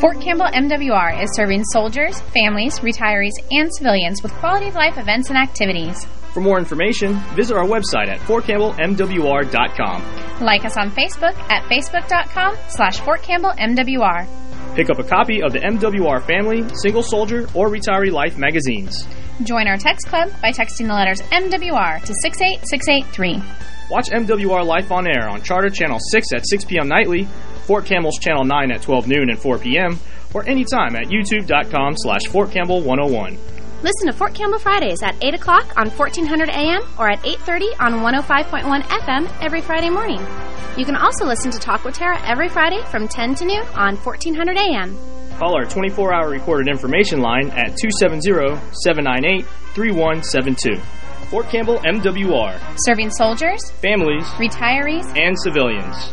Fort Campbell MWR is serving soldiers, families, retirees, and civilians with quality of life events and activities. For more information, visit our website at fortcampbellmwr.com. Like us on Facebook at facebook.com slash fortcampbellmwr. Pick up a copy of the MWR Family, Single Soldier, or Retiree Life magazines. Join our text club by texting the letters MWR to 68683. Watch MWR Life on Air on Charter Channel 6 at 6 p.m. nightly, Fort Campbell's Channel 9 at 12 noon and 4 p.m., or anytime at youtube.com slash fortcampbell101. Listen to Fort Campbell Fridays at 8 o'clock on 1400 AM or at 8.30 on 105.1 FM every Friday morning. You can also listen to Talk with Tara every Friday from 10 to noon on 1400 AM. Call our 24-hour recorded information line at 270-798-3172. Fort Campbell MWR. Serving soldiers, families, retirees, and civilians.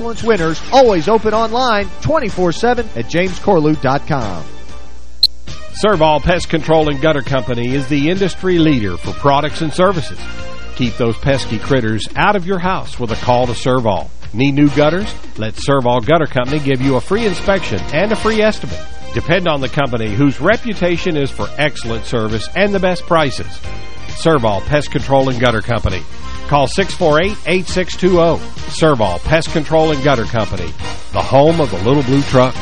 Excellence winners, always open online 24-7 at jamescorlew.com. Servall Pest Control and Gutter Company is the industry leader for products and services. Keep those pesky critters out of your house with a call to Servall. Need new gutters? Let Servall Gutter Company give you a free inspection and a free estimate. Depend on the company whose reputation is for excellent service and the best prices. Servall Pest Control and Gutter Company. Call 648-8620. Servall Pest Control and Gutter Company, the home of the little blue trucks.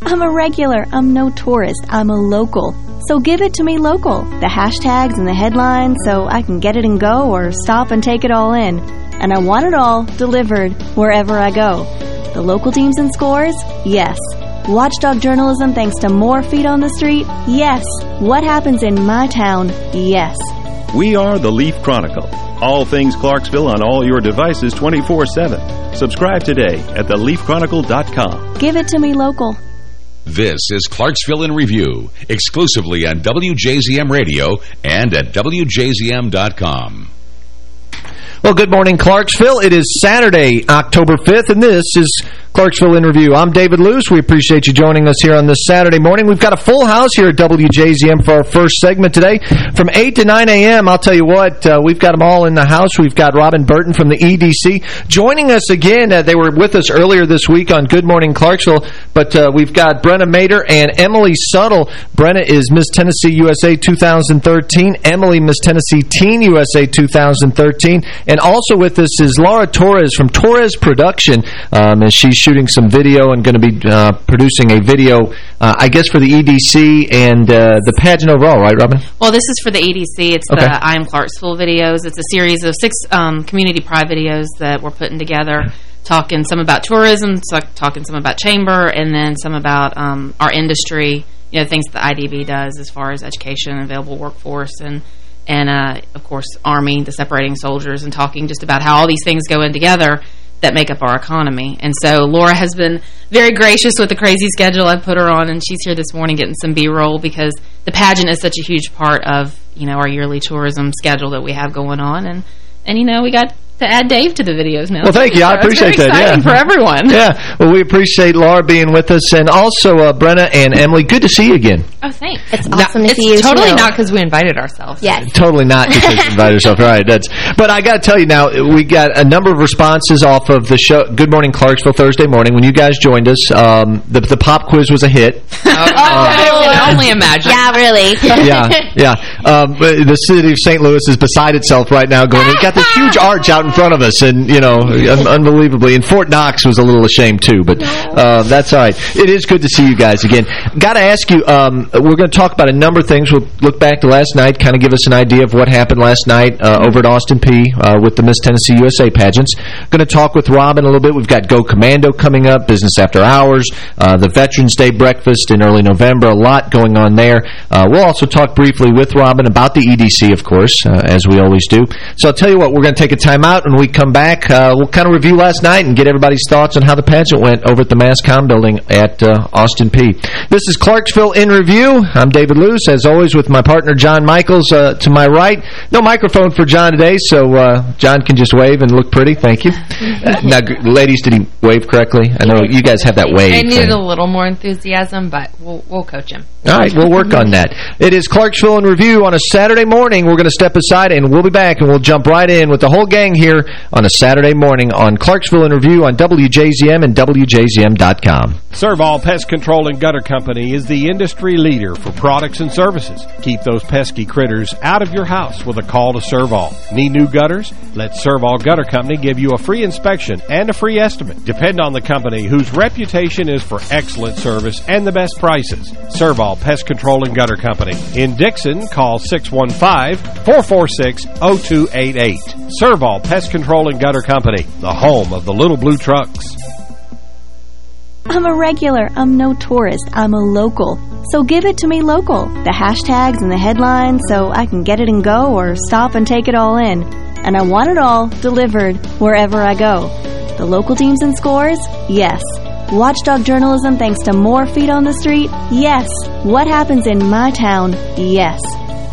I'm a regular. I'm no tourist. I'm a local. So give it to me local. The hashtags and the headlines so I can get it and go or stop and take it all in. And I want it all delivered wherever I go. The local teams and scores? Yes. Watchdog journalism thanks to more feet on the street? Yes. What happens in my town? Yes. We are the Leaf Chronicle. All things Clarksville on all your devices 24-7. Subscribe today at theleafchronicle.com. Give it to me local. This is Clarksville in Review, exclusively on WJZM Radio and at WJZM.com. Well, good morning, Clarksville. It is Saturday, October 5th, and this is Clarksville in Review. I'm David Luce. We appreciate you joining us here on this Saturday morning. We've got a full house here at WJZM for our first segment today. From 8 to 9 a.m., I'll tell you what, uh, we've got them all in the house. We've got Robin Burton from the EDC joining us again. Uh, they were with us earlier this week on Good Morning Clarksville, but uh, we've got Brenna Mader and Emily Suttle. Brenna is Miss Tennessee USA 2013, Emily Miss Tennessee Teen USA 2013, and also with us is Laura Torres from Torres Production, um, and she's shooting some video and going to be uh, producing a video, uh, I guess, for the EDC and uh, the pageant overall, right, Robin? Well, this is for the EDC. It's okay. the I Am Clarksville videos. It's a series of six um, community pride videos that we're putting together, talking some about tourism, talking some about chamber, and then some about um, our industry, you know, things that the IDB does as far as education and available workforce and and uh, of course Army, the separating soldiers, and talking just about how all these things go in together that make up our economy. And so Laura has been very gracious with the crazy schedule I've put her on, and she's here this morning getting some B-roll because the pageant is such a huge part of, you know, our yearly tourism schedule that we have going on. And, and you know, we got to add Dave to the videos now. Well, thank you. I appreciate that. Yeah. for everyone. Yeah. Well, we appreciate Laura being with us, and also uh, Brenna and Emily. Good to see you again. Oh, thanks. It's awesome now, to see you. totally too. not because we invited ourselves. Yes. Totally not because we invited ourselves. Right. That's. But I got to tell you now, we got a number of responses off of the show. Good Morning Clarksville Thursday morning when you guys joined us. Um, the the pop quiz was a hit. Oh, uh, I can only imagine. Yeah, really. yeah, yeah. Um, the city of St. Louis is beside itself right now. Going, we've got this huge arch out in in front of us, and, you know, un unbelievably. And Fort Knox was a little ashamed, too, but uh, that's all right. It is good to see you guys again. Got to ask you, um, we're going to talk about a number of things. We'll look back to last night, kind of give us an idea of what happened last night uh, over at Austin Peay uh, with the Miss Tennessee USA pageants. Going to talk with Robin a little bit. We've got Go Commando coming up, Business After Hours, uh, the Veterans Day breakfast in early November. A lot going on there. Uh, we'll also talk briefly with Robin about the EDC, of course, uh, as we always do. So I'll tell you what, we're going to take a time out. When we come back, uh, we'll kind of review last night and get everybody's thoughts on how the pageant went over at the Masscom building at uh, Austin Peay. This is Clarksville in Review. I'm David Luce, as always, with my partner John Michaels uh, to my right. No microphone for John today, so uh, John can just wave and look pretty. Thank you. Now, ladies, did he wave correctly? I know you guys have that wave. I needed thing. a little more enthusiasm, but we'll, we'll coach him. All right, we'll work on that. It is Clarksville in Review on a Saturday morning. We're going to step aside, and we'll be back, and we'll jump right in with the whole gang here on a Saturday morning on Clarksville in Review on WJZM and WJZM.com. Servall Pest Control and Gutter Company is the industry leader for products and services. Keep those pesky critters out of your house with a call to Servall. Need new gutters? Let Servall Gutter Company give you a free inspection and a free estimate. Depend on the company whose reputation is for excellent service and the best prices. Servall Pest Control and Gutter Company. In Dixon, call 615-446-0288. Servall Pest Control and Gutter Company, the home of the little blue trucks. I'm a regular. I'm no tourist. I'm a local. So give it to me local. The hashtags and the headlines so I can get it and go or stop and take it all in. And I want it all delivered wherever I go. The local teams and scores? Yes. Watchdog journalism thanks to more feet on the street? Yes. What happens in my town? Yes.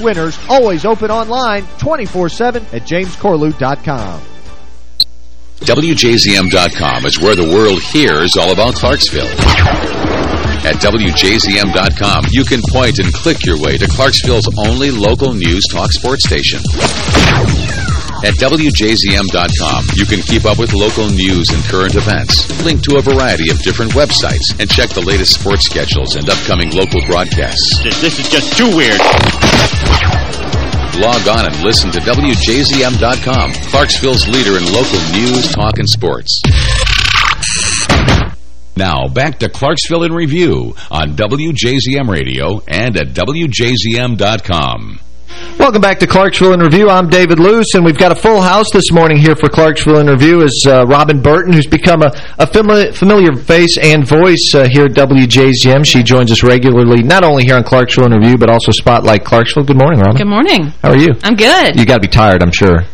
winners, always open online 24-7 at jamescorlew.com. WJZM.com is where the world hears all about Clarksville. At WJZM.com, you can point and click your way to Clarksville's only local news talk sports station. At WJZM.com, you can keep up with local news and current events, link to a variety of different websites, and check the latest sports schedules and upcoming local broadcasts. This is just too weird. Log on and listen to WJZM.com, Clarksville's leader in local news, talk, and sports. Now, back to Clarksville in Review on WJZM Radio and at WJZM.com. Welcome back to Clarksville in Review. I'm David Luce, and we've got a full house this morning here for Clarksville in Review is uh, Robin Burton, who's become a, a familiar, familiar face and voice uh, here at WJZM. She joins us regularly, not only here on Clarksville in Review, but also Spotlight Clarksville. Good morning, Robin. Good morning. How are you? I'm good. You got to be tired, I'm sure.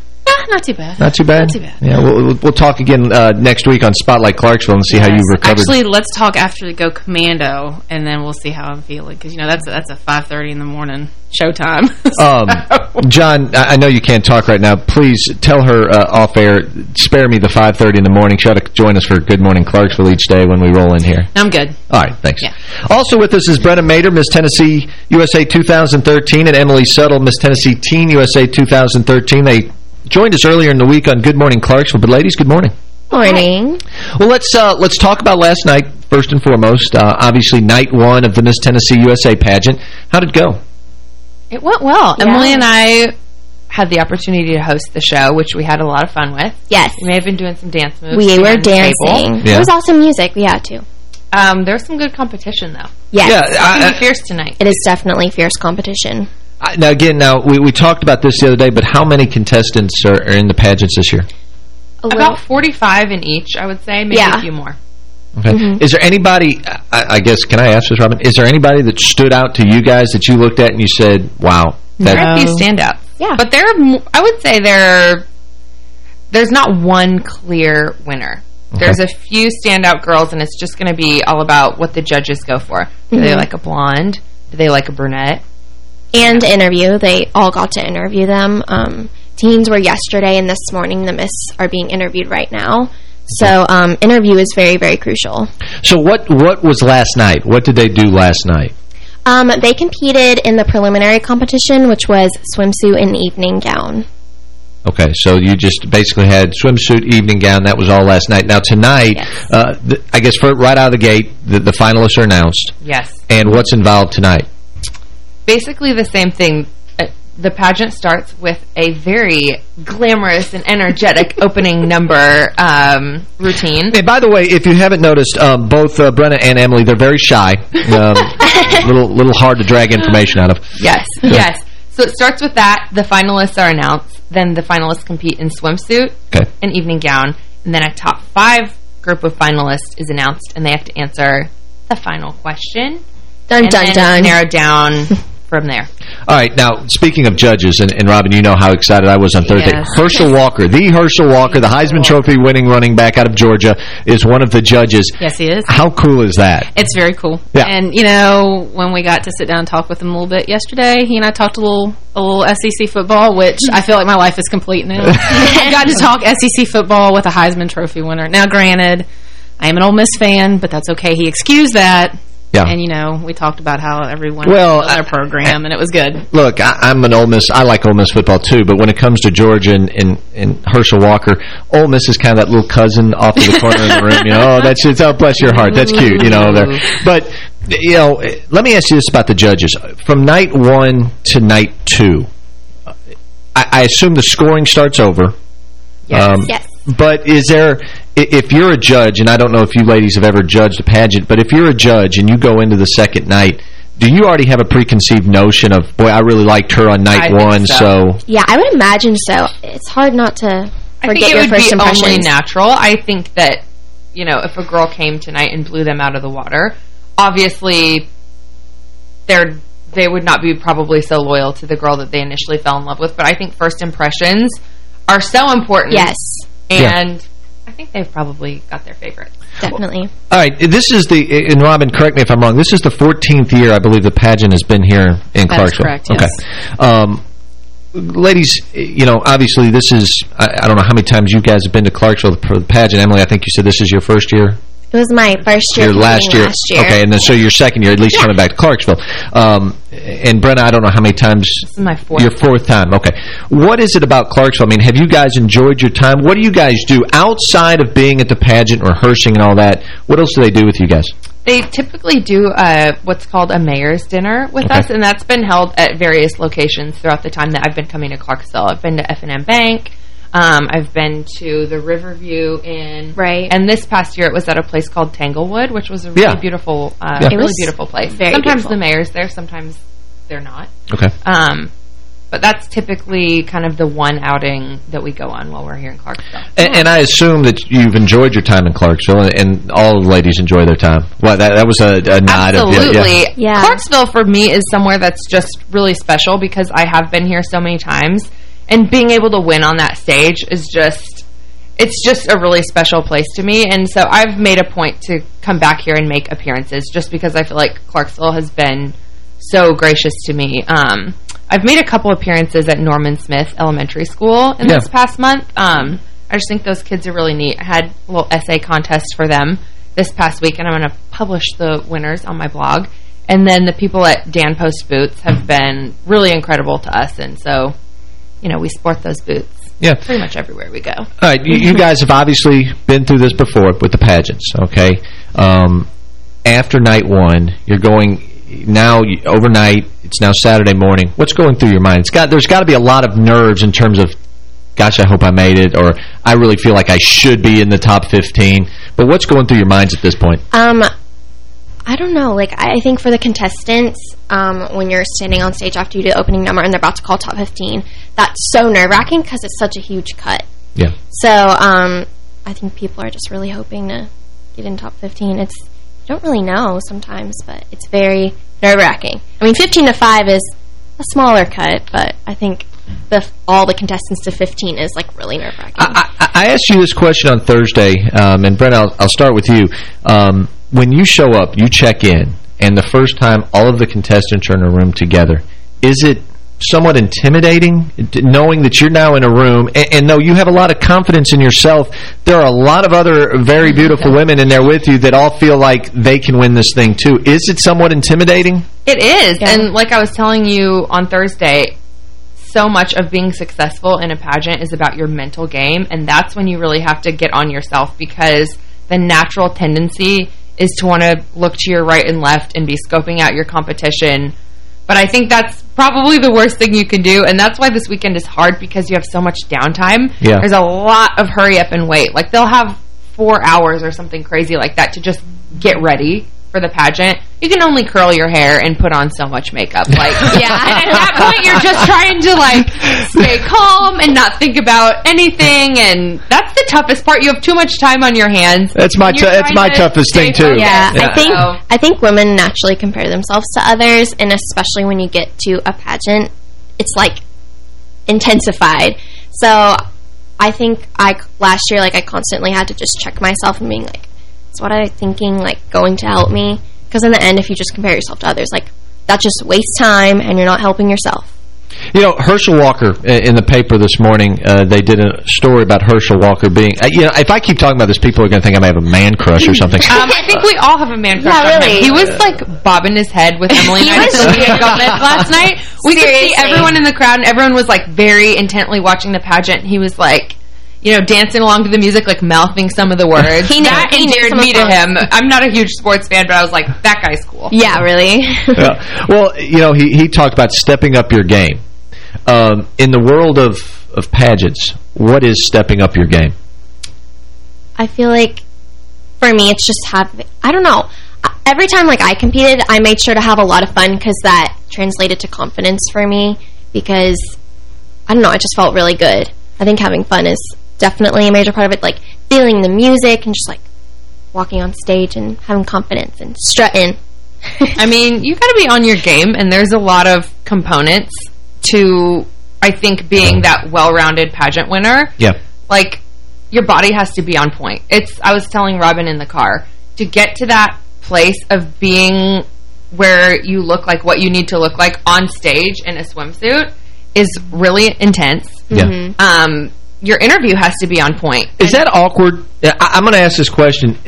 Not too bad. Not too bad? Not too bad. Yeah, we'll, we'll, we'll talk again uh, next week on Spotlight Clarksville and see yes. how you recovered. Actually, let's talk after the Go Commando, and then we'll see how I'm feeling. Because, you know, that's a, that's a 5.30 in the morning showtime. um, John, I know you can't talk right now. Please tell her uh, off air, spare me the 5.30 in the morning. To join us for Good Morning Clarksville each day when we roll in here. I'm good. All right, thanks. Yeah. Also with us is Brenna Mader, Miss Tennessee USA 2013, and Emily Suttle, Miss Tennessee Teen USA 2013. They joined us earlier in the week on Good Morning Clarksville. But ladies, good morning. Morning. Well, let's uh, let's talk about last night first and foremost. Uh, obviously, night one of the Miss Tennessee USA pageant. How did it go? It went well. Yeah. Emily and I had the opportunity to host the show, which we had a lot of fun with. Yes. We may have been doing some dance moves. We were dancing. Yeah. It was awesome music. We had to. Um, there was some good competition, though. Yes. Yeah, it's I, I, fierce tonight. It is definitely fierce competition. Now, again, now we, we talked about this the other day, but how many contestants are, are in the pageants this year? About 45 in each, I would say. Maybe yeah. a few more. Okay. Mm -hmm. Is there anybody, I, I, guess, can I ask this, Robin? Is there anybody that stood out to you guys that you looked at and you said, wow. That there are a few standouts. Yeah. But there, I would say there, there's not one clear winner. There's a few standout girls, and it's just going to be all about what the judges go for. Do they Mhm. like a blonde? Do they like a brunette? And interview. They all got to interview them. Um, teens were yesterday and this morning. The Miss are being interviewed right now. So um, interview is very, very crucial. So what what was last night? What did they do last night? Um, they competed in the preliminary competition, which was swimsuit and evening gown. Okay, so you just basically had swimsuit, evening gown. That was all last night. Now tonight, uh, th I guess for, right out of the gate, the, the finalists are announced. Yes. And what's involved tonight? Basically the same thing. Uh, The pageant starts with a very glamorous and energetic opening number um, routine. And by the way, if you haven't noticed, um, both uh, Brenna and Emily, they're very shy. Um, little little hard to drag information out of. Yes, yes. So it starts with that. The finalists are announced. Then the finalists compete in swimsuit Okay. and evening gown. And then a top five group of finalists is announced, and they have to answer the final question. Dun, and dun, then dun. narrow down from there. All right, now, speaking of judges, and, and Robin, you know how excited I was on Thursday. Yes. Herschel Walker, the Herschel Walker, the Heisman Trophy winning running back out of Georgia, is one of the judges. Yes, he is. How cool is that? It's very cool. Yeah. And, you know, when we got to sit down and talk with him a little bit yesterday, he and I talked a little a little SEC football, which I feel like my life is complete now. I've gotten to talk SEC football with a Heisman Trophy winner. Now, granted, I am an Ole Miss fan, but that's okay. He excused that. Yeah. And, you know, we talked about how everyone Well, their program, and it was good. Look, I, I'm an Ole Miss. I like Ole Miss football too, but when it comes to Georgia and, and, and Herschel Walker, Ole Miss is kind of that little cousin off to the corner of the room. You know, oh, that's it's oh, bless your heart. That's cute. You know, there. But you know, let me ask you this about the judges: from night one to night two, I, I assume the scoring starts over. Yes. Um, yes. But is there, i- if you're a judge, and I don't know if you ladies have ever judged a pageant, but if you're a judge and you go into the second night, do you already have a preconceived notion of, boy, I really liked her on night I one, so. so... Yeah, I would imagine so. It's hard not to I forget think it your would first be impressions. only natural. I think that, you know, if a girl came tonight and blew them out of the water, obviously they're they would not be probably so loyal to the girl that they initially fell in love with. But I think first impressions are so important. Yes. And I think they've probably got their favorite. Definitely. All right, this is the, and Robin, correct me if I'm wrong, this is the 14th year, I believe, the pageant has been here in That is Clarksville. correct, yes. Okay. Um, ladies, you know, obviously this is, I, I don't know how many times you guys have been to Clarksville for the pageant. Emily, I think you said this is your first year? It was my first year. your last year. Last year. Okay, and then so your second year, at least coming back to Clarksville. Um, and Brenna, I don't know how many times. This is my fourth. Your fourth time. Okay. What is it about Clarksville? I mean, have you guys enjoyed your time? What do you guys do outside of being at the pageant, rehearsing and all that? What else do they do with you guys? They typically do uh, what's called a mayor's dinner with Okay. us, and that's been held at various locations throughout the time that I've been coming to Clarksville. I've been to F&M Bank. Um, I've been to the Riverview Inn. Right. And this past year it was at a place called Tanglewood, which was a really Yeah. beautiful, uh, Yeah. It really was beautiful place. very sometimes beautiful. the mayor's there, sometimes they're not. Okay. Um, but that's typically kind of the one outing that we go on while we're here in Clarksville. And, and I assume that you've enjoyed your time in Clarksville, and, and all the ladies enjoy their time. Well, that, that was a, a nod of Absolutely. yeah, yeah. Yeah. Clarksville for me is somewhere that's just really special because I have been here so many times and being able to win on that stage is just it's just a really special place to me and so I've made a point to come back here and make appearances just because I feel like Clarksville has been so gracious to me. Um, I've made a couple appearances at Norman Smith Elementary School in Yeah. this past month. Um, I just think those kids are really neat. I had a little essay contest for them this past week, and I'm going to publish the winners on my blog. And then the people at Dan Post Boots have been really incredible to us, and so, you know, we sport those boots Yeah. pretty much everywhere we go. All right, you, you guys have obviously been through this before with the pageants, okay? Um, after night one, you're going now overnight. It's now Saturday morning. What's going through your mind? It's got there's got to be a lot of nerves in terms of, gosh, I hope I made it, or I really feel like I should be in the top 15. But what's going through your minds at this point? Um, I don't know. Like, I I think for the contestants, um, when you're standing on stage after you do the opening number and they're about to call top 15, that's so nerve-wracking because it's such a huge cut. Yeah. So, um, I think people are just really hoping to get in top 15. It's, you don't really know sometimes, but it's very nerve-wracking. I mean, 15 to 5 is a smaller cut, but I think the all the contestants to 15 is like really nerve-wracking. I, I, I, asked you this question on Thursday, um, and Brent, I'll, I'll, start with you. Um, when you show up, you check in, and the first time all of the contestants are in a room together, is it somewhat intimidating knowing that you're now in a room and, and though you have a lot of confidence in yourself. There are a lot of other very beautiful women in there with you that all feel like they can win this thing too. Is it somewhat intimidating? It is. Yeah. and like I was telling you on Thursday so much of being successful in a pageant is about your mental game and that's when you really have to get on yourself because the natural tendency is to want to look to your right and left and be scoping out your competition but I think that's probably the worst thing you can do, and that's why this weekend is hard because you have so much downtime. Yeah. There's a lot of hurry up and wait. Like, they'll have four hours or something crazy like that to just get ready for the pageant, you can only curl your hair and put on so much makeup. Like, yeah. And at that point, you're just trying to like stay calm and not think about anything. And that's the toughest part. You have too much time on your hands. That's my that's my toughest thing too. Yeah, yeah, I think I think women naturally compare themselves to others, and especially when you get to a pageant, it's like intensified. So I think I last year, like I constantly had to just check myself and being like, what I thinking like going to help me? Because in the end, if you just compare yourself to others, like that just wastes time and you're not helping yourself. You know, Herschel Walker, in the paper this morning, uh, they did a story about Herschel Walker being, uh, you know, if I keep talking about this, people are going to think I may have a man crush or something. um, I think we all have a man crush yeah, really. He was, like, bobbing his head with Emily last night. We Seriously. could see everyone in the crowd, and everyone was, like, very intently watching the pageant. He was, like you know, dancing along to the music, like mouthing some of the words. he that he endeared me to him. I'm not a huge sports fan, but I was like, that guy's cool. Yeah, really. yeah. Well, you know, he, he talked about stepping up your game. Um, in the world of, of pageants, what is stepping up your game? I feel like, for me, it's just have, I don't know. Every time like I competed, I made sure to have a lot of fun because that translated to confidence for me because, I don't know, it just felt really good. I think having fun is definitely a major part of it, like feeling the music and just like walking on stage and having confidence and strutting. I mean, you've got to be on your game, and there's a lot of components to, I think, being that well-rounded pageant winner. Yeah. Like, your body has to be on point. It's. I was telling Robin in the car, to get to that place of being where you look like what you need to look like on stage in a swimsuit is really intense. Yeah. Mm -hmm. Um, your interview has to be on point. Is that awkward? I, am going to ask this question.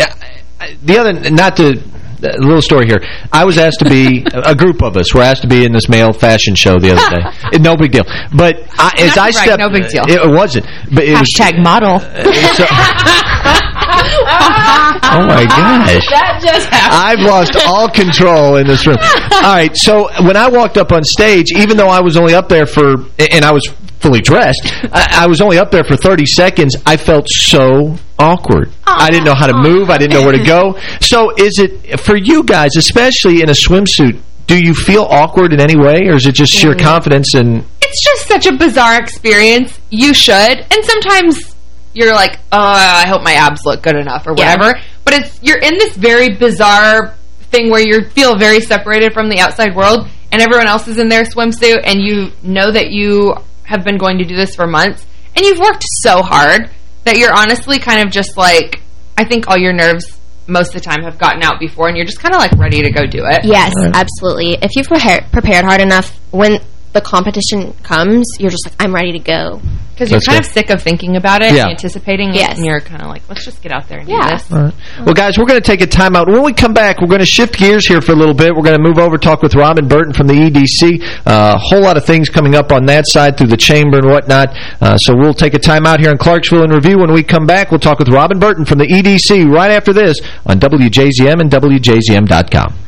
The other, not to, a little story here. I was asked to be, a group of us were asked to be in this male fashion show the other day. no big deal. But I, as I stepped... no big deal. It, it wasn't. But it Hashtag was, model. So, oh my gosh. That just happened. I've lost all control in this room. All right, so when I walked up on stage, even though I was only up there for, and I was fully dressed. I, I, was only up there for 30 seconds. I felt so awkward. Aww. I didn't know how to move. I didn't know where to go. So is it, for you guys, especially in a swimsuit, do you feel awkward in any way, or is it just sheer mm. confidence and... It's just such a bizarre experience. You should. And sometimes you're like, oh, I hope my abs look good enough or whatever. Yeah. But it's you're in this very bizarre thing where you feel very separated from the outside world and everyone else is in their swimsuit and you know that you have been going to do this for months, and you've worked so hard that you're honestly kind of just like, I think all your nerves most of the time have gotten out before, and you're just kind of like ready to go do it. Yes, right. absolutely. If you've prepared hard enough, when the competition comes, you're just like, I'm ready to go. Because you're kind good. of sick of thinking about it, yeah. anticipating yes. it, and you're kind of like, let's just get out there and yeah. do this. Right. Well, guys, we're going to take a timeout. When we come back, we're going to shift gears here for a little bit. We're going to move over, talk with Robin Burton from the EDC. A uh, whole lot of things coming up on that side through the chamber and whatnot. Uh, so we'll take a timeout here in Clarksville in Review. When we come back, we'll talk with Robin Burton from the EDC right after this on WJZM and WJZM.com.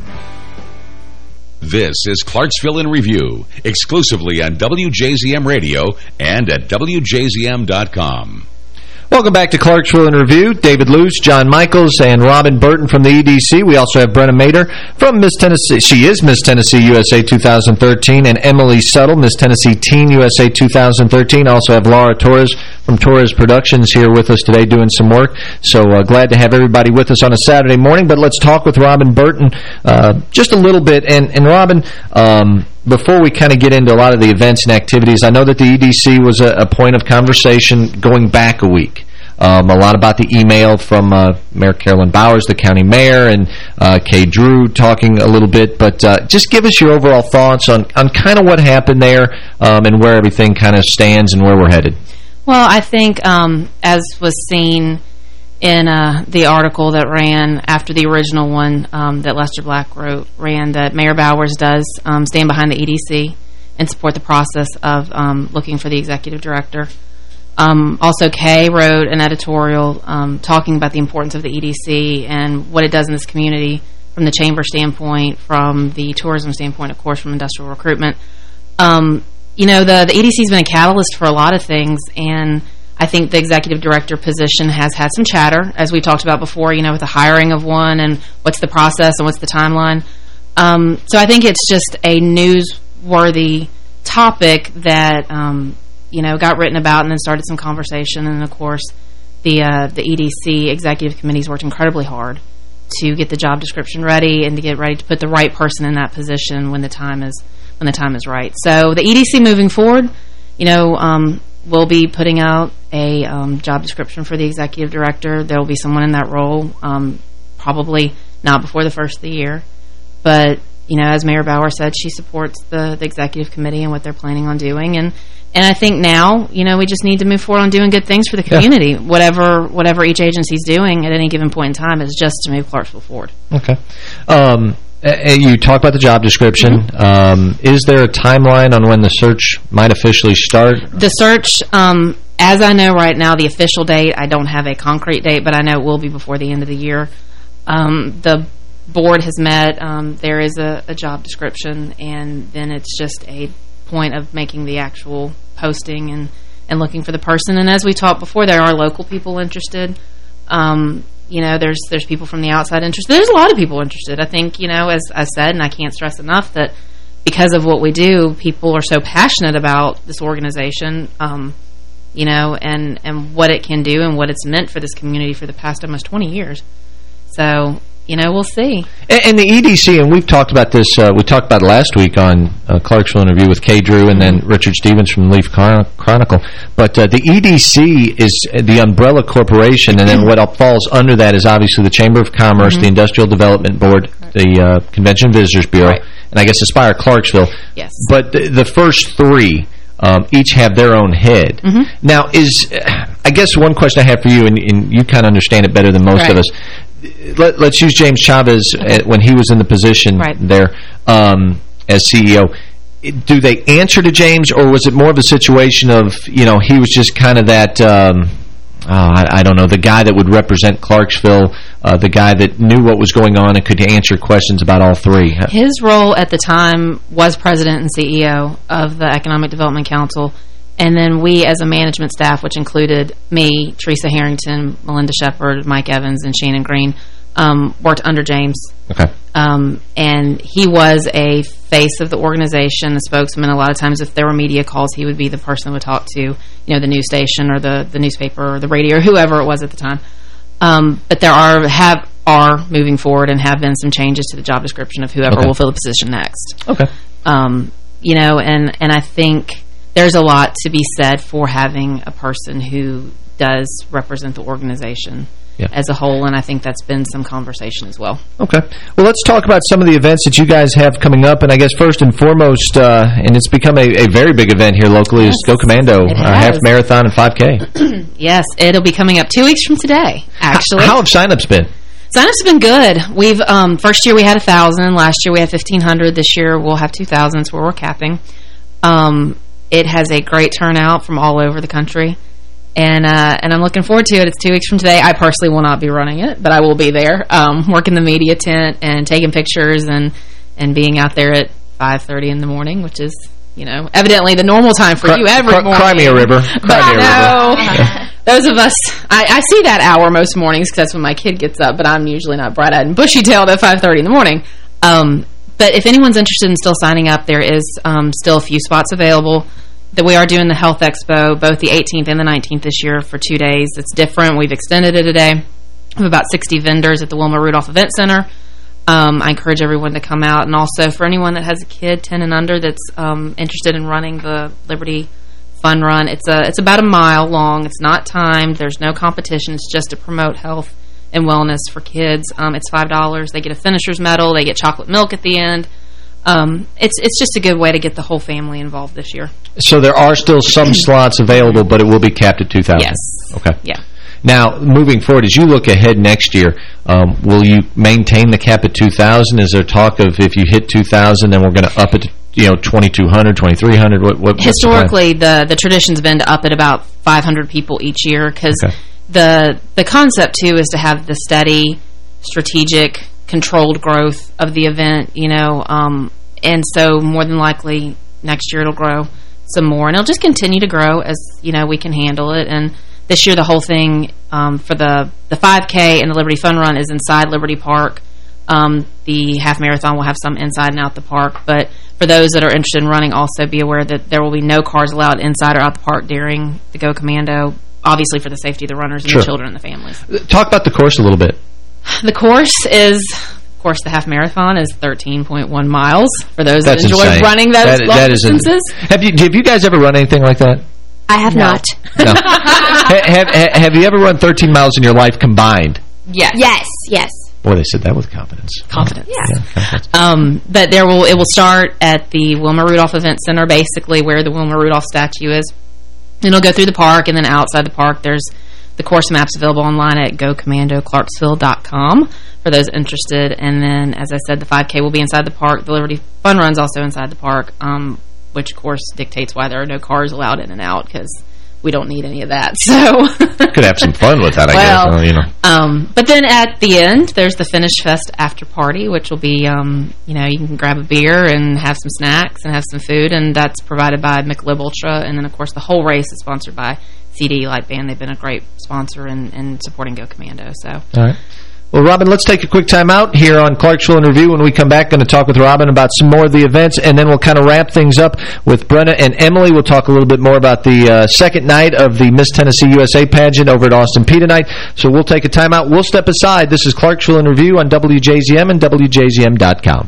This is Clarksville in Review, exclusively on WJZM Radio and at WJZM.com. Welcome back to Clarksville in Review. David Luce, John Michaels, and Robin Burton from the EDC. We also have Brenna Mader from Miss Tennessee. She is Miss Tennessee USA 2013, and Emily Suttle, Miss Tennessee Teen USA 2013. Also have Laura Torres from Torres Productions here with us today doing some work. So uh, glad to have everybody with us on a Saturday morning. But let's talk with Robin Burton uh, just a little bit. And, and Robin, um, before we kind of get into a lot of the events and activities, I know that the EDC was a, a point of conversation going back a week. Um, a lot about the email from uh, Mayor Carolyn Bowers, the county mayor, and uh, Kay Drew talking a little bit. But uh, just give us your overall thoughts on, on kind of what happened there um, and where everything kind of stands and where we're headed. Well, I think um, as was seen in uh, the article that ran after the original one um, that Lester Black wrote, ran that Mayor Bowers does um, stand behind the EDC and support the process of um, looking for the executive director. Um, also, Kay wrote an editorial um, talking about the importance of the EDC and what it does in this community from the chamber standpoint, from the tourism standpoint, of course, from industrial recruitment. Um, you know, the, the EDC has been a catalyst for a lot of things, and I think the executive director position has had some chatter, as we talked about before, you know, with the hiring of one and what's the process and what's the timeline. Um, so I think it's just a newsworthy topic that, um, you know, got written about and then started some conversation. And, of course, the uh, the EDC executive committee's worked incredibly hard to get the job description ready and to get ready to put the right person in that position when the time is when the time is right. So the EDC moving forward, you know, um, we'll be putting out a um, job description for the executive director. There will be someone in that role, um, probably not before the first of the year. But, you know, as Mayor Bauer said, she supports the, the executive committee and what they're planning on doing. And and I think now, you know, we just need to move forward on doing good things for the community. Yeah. Whatever whatever each agency's doing at any given point in time is just to move Clarksville forward. Okay. Um, you talk about the job description. Mm -hmm. um, is there a timeline on when the search might officially start? The search, um, as I know right now, the official date, I don't have a concrete date, but I know it will be before the end of the year. Um, the board has met. Um, there is a, a job description, and then it's just a point of making the actual posting and, and looking for the person. And as we talked before, there are local people interested. Um, you know, there's there's people from the outside interested. There's a lot of people interested. I think, you know, as I said, and I can't stress enough that because of what we do, people are so passionate about this organization, um, you know, and, and what it can do and what it's meant for this community for the past almost 20 years. So, you know, we'll see. And, and the EDC, and we've talked about this, uh, we talked about last week on uh, Clarksville in Review with Kay Drew and then Richard Stevens from Leaf Chronicle. But uh, the EDC is the umbrella corporation, and then what falls under that is obviously the Chamber of Commerce, mm -hmm. the Industrial Development Board, the uh, Convention Visitors Bureau, right. and I guess Aspire Clarksville. Yes. But the, the first three um, each have their own head. Mm -hmm. Now, is I guess one question I have for you, and, and you kind of understand it better than most right. of us, let, us use James Chavez okay. when he was in the position right. there um, as CEO. Do they answer to James, or was it more of a situation of, you know, he was just kind of that, um, oh, I, I, don't know, the guy that would represent Clarksville, uh, the guy that knew what was going on and could answer questions about all three? His role at the time was president and CEO of the Economic Development Council. And then we, as a management staff, which included me, Teresa Harrington, Melinda Shepard, Mike Evans, and Shannon Green, um, worked under James. Okay. Um, and he was a face of the organization, a spokesman. A lot of times if there were media calls, he would be the person who would talk to, you know, the news station or the, the newspaper or the radio or whoever it was at the time. Um, but there are have are moving forward and have been some changes to the job description of whoever okay. will fill the position next. Okay. Um, you know, and, and I think there's a lot to be said for having a person who does represent the organization yeah. as a whole, and I think that's been some conversation as well. Okay. Well, let's talk about some of the events that you guys have coming up, and I guess first and foremost, uh, and it's become a, a, very big event here locally, yes. is Go Commando, uh, half marathon and 5K. yes, it'll be coming up two weeks from today, actually. How, how have signups been? Signups have been good. We've um, First year we had a 1,000. Last year we had 1,500. This year we'll have 2,000, so we're capping. Um, it has a great turnout from all over the country. And uh, and I'm looking forward to it. It's two weeks from today. I personally will not be running it, but I will be there, um, working the media tent and taking pictures and and being out there at 5:30 in the morning, which is you know evidently the normal time for you every morning. Cry me a river. Cry me a river. those of us, I, I see that hour most mornings because that's when my kid gets up, but I'm usually not bright-eyed and bushy-tailed at 5:30 in the morning. Um, but if anyone's interested in still signing up, there is um, still a few spots available that we are doing the Health Expo, both the 18th and the 19th this year for two days. It's different. We've extended it a day. We have about 60 vendors at the Wilma Rudolph Event Center. Um, I encourage everyone to come out. And also for anyone that has a kid 10 and under that's um, interested in running the Liberty Fun Run, it's a it's about a mile long. It's not timed. There's no competition. It's just to promote health and wellness for kids. Um, it's $5. They get a finisher's medal. They get chocolate milk at the end um, it's it's just a good way to get the whole family involved this year. So there are still some slots available, but it will be capped at 2,000? Yes. Okay. Yeah. Now, moving forward, as you look ahead next year, um, will you maintain the cap at 2,000? Is there talk of if you hit 2,000, then we're going to up it to you know 2,200, 2,300? What, what, Historically, the, the tradition's been to up it about 500 people each year because okay. the, the concept, too, is to have the steady, strategic controlled growth of the event, you know, um, and so more than likely next year it'll grow some more, and it'll just continue to grow as, you know, we can handle it, and this year the whole thing um, for the, the 5K and the Liberty Fun Run is inside Liberty Park. Um, the half marathon will have some inside and out the park, but for those that are interested in running, also be aware that there will be no cars allowed inside or out the park during the Go Commando, obviously for the safety of the runners and sure. the children and the families. Talk about the course a little bit. The course is, of course, the half marathon is 13.1 miles for those That's that enjoy insane. running those that, long that distances. Have you have you guys ever run anything like that? I have No. not. No. ha, have, have you ever run 13 miles in your life combined? Yes. Yes, yes. Boy, they said that with confidence. Confidence. Yeah. confidence. Um, but there will it will start at the Wilma Rudolph Event Center, basically where the Wilma Rudolph statue is. And it'll go through the park, and then outside the park, there's the course maps available online at gocommandoclarksville.com for those interested. And then, as I said, the 5K will be inside the park. The Liberty Fun Run's also inside the park, um, which, of course, dictates why there are no cars allowed in and out because we don't need any of that. So could have some fun with that, I well, guess. you know. Um, but then at the end, there's the Finish Fest after party, which will be, um, you know, you can grab a beer and have some snacks and have some food, and that's provided by Michelob Ultra. And then, of course, the whole race is sponsored by CDE Lightband. They've been a great sponsor in, in supporting Go Commando. So. All right. Well, Robin, let's take a quick time out here on Clarksville Review. When we come back, going to talk with Robin about some more of the events, and then we'll kind of wrap things up with Brenna and Emily. We'll talk a little bit more about the uh, second night of the Miss Tennessee USA pageant over at Austin Peay tonight. So we'll take a time out. We'll step aside. This is Clarksville Review on WJZM and WJZM.com.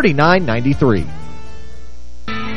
3993.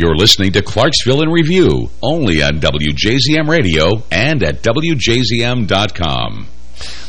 You're listening to Clarksville in Review, only on WJZM Radio and at WJZM.com.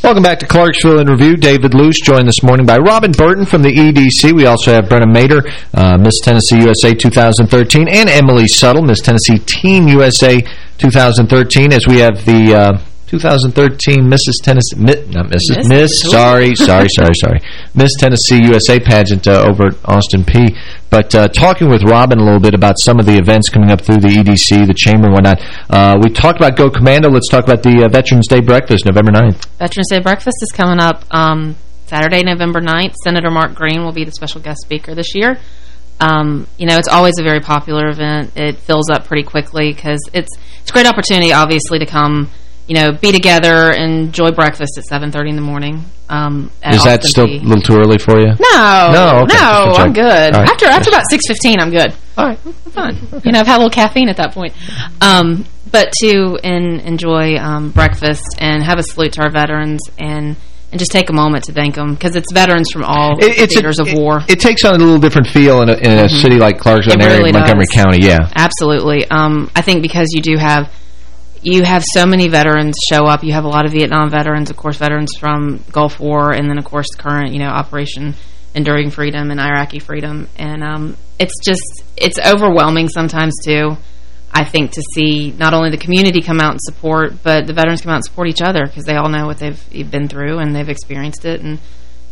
Welcome back to Clarksville in Review. David Luce joined this morning by Robin Burton from the EDC. We also have Brenna Mader, uh, Miss Tennessee USA 2013, and Emily Suttle, Miss Tennessee Teen USA 2013, as we have the... Uh, 2013 Mrs. Tennessee, not Mrs. Miss, Miss sorry, sorry, sorry, sorry. Miss Tennessee USA pageant uh, over at Austin Peay. But uh, talking with Robin a little bit about some of the events coming up through the EDC, the chamber and whatnot. Uh, we talked about Go Commando. Let's talk about the uh, Veterans Day breakfast, November 9th. Veterans Day breakfast is coming up um, Saturday, November 9th. Senator Mark Green will be the special guest speaker this year. Um, you know, it's always a very popular event. It fills up pretty quickly because it's it's a great opportunity, obviously, to come you know, be together, and enjoy breakfast at 7.30 in the morning. Um, Is that still a little too early for you? No. No, okay. No, I'm good. Right. After after about 6.15, I'm good. All right. Fine. you know, I've had a little caffeine at that point. Um, but to in, enjoy um, breakfast and have a salute to our veterans and and just take a moment to thank them because it's veterans from all it, theaters a, of war. It, it, takes on a little different feel in a, in a mm -hmm. city like Clarksville, it really area, Montgomery does. County. Yeah, absolutely. Um, I think because you do have you have so many veterans show up. You have a lot of Vietnam veterans, of course, veterans from Gulf War, and then, of course, current, you know, Operation Enduring Freedom and Iraqi Freedom. And um, it's just, it's overwhelming sometimes, too, I think, to see not only the community come out and support, but the veterans come out and support each other because they all know what they've been through and they've experienced it. And,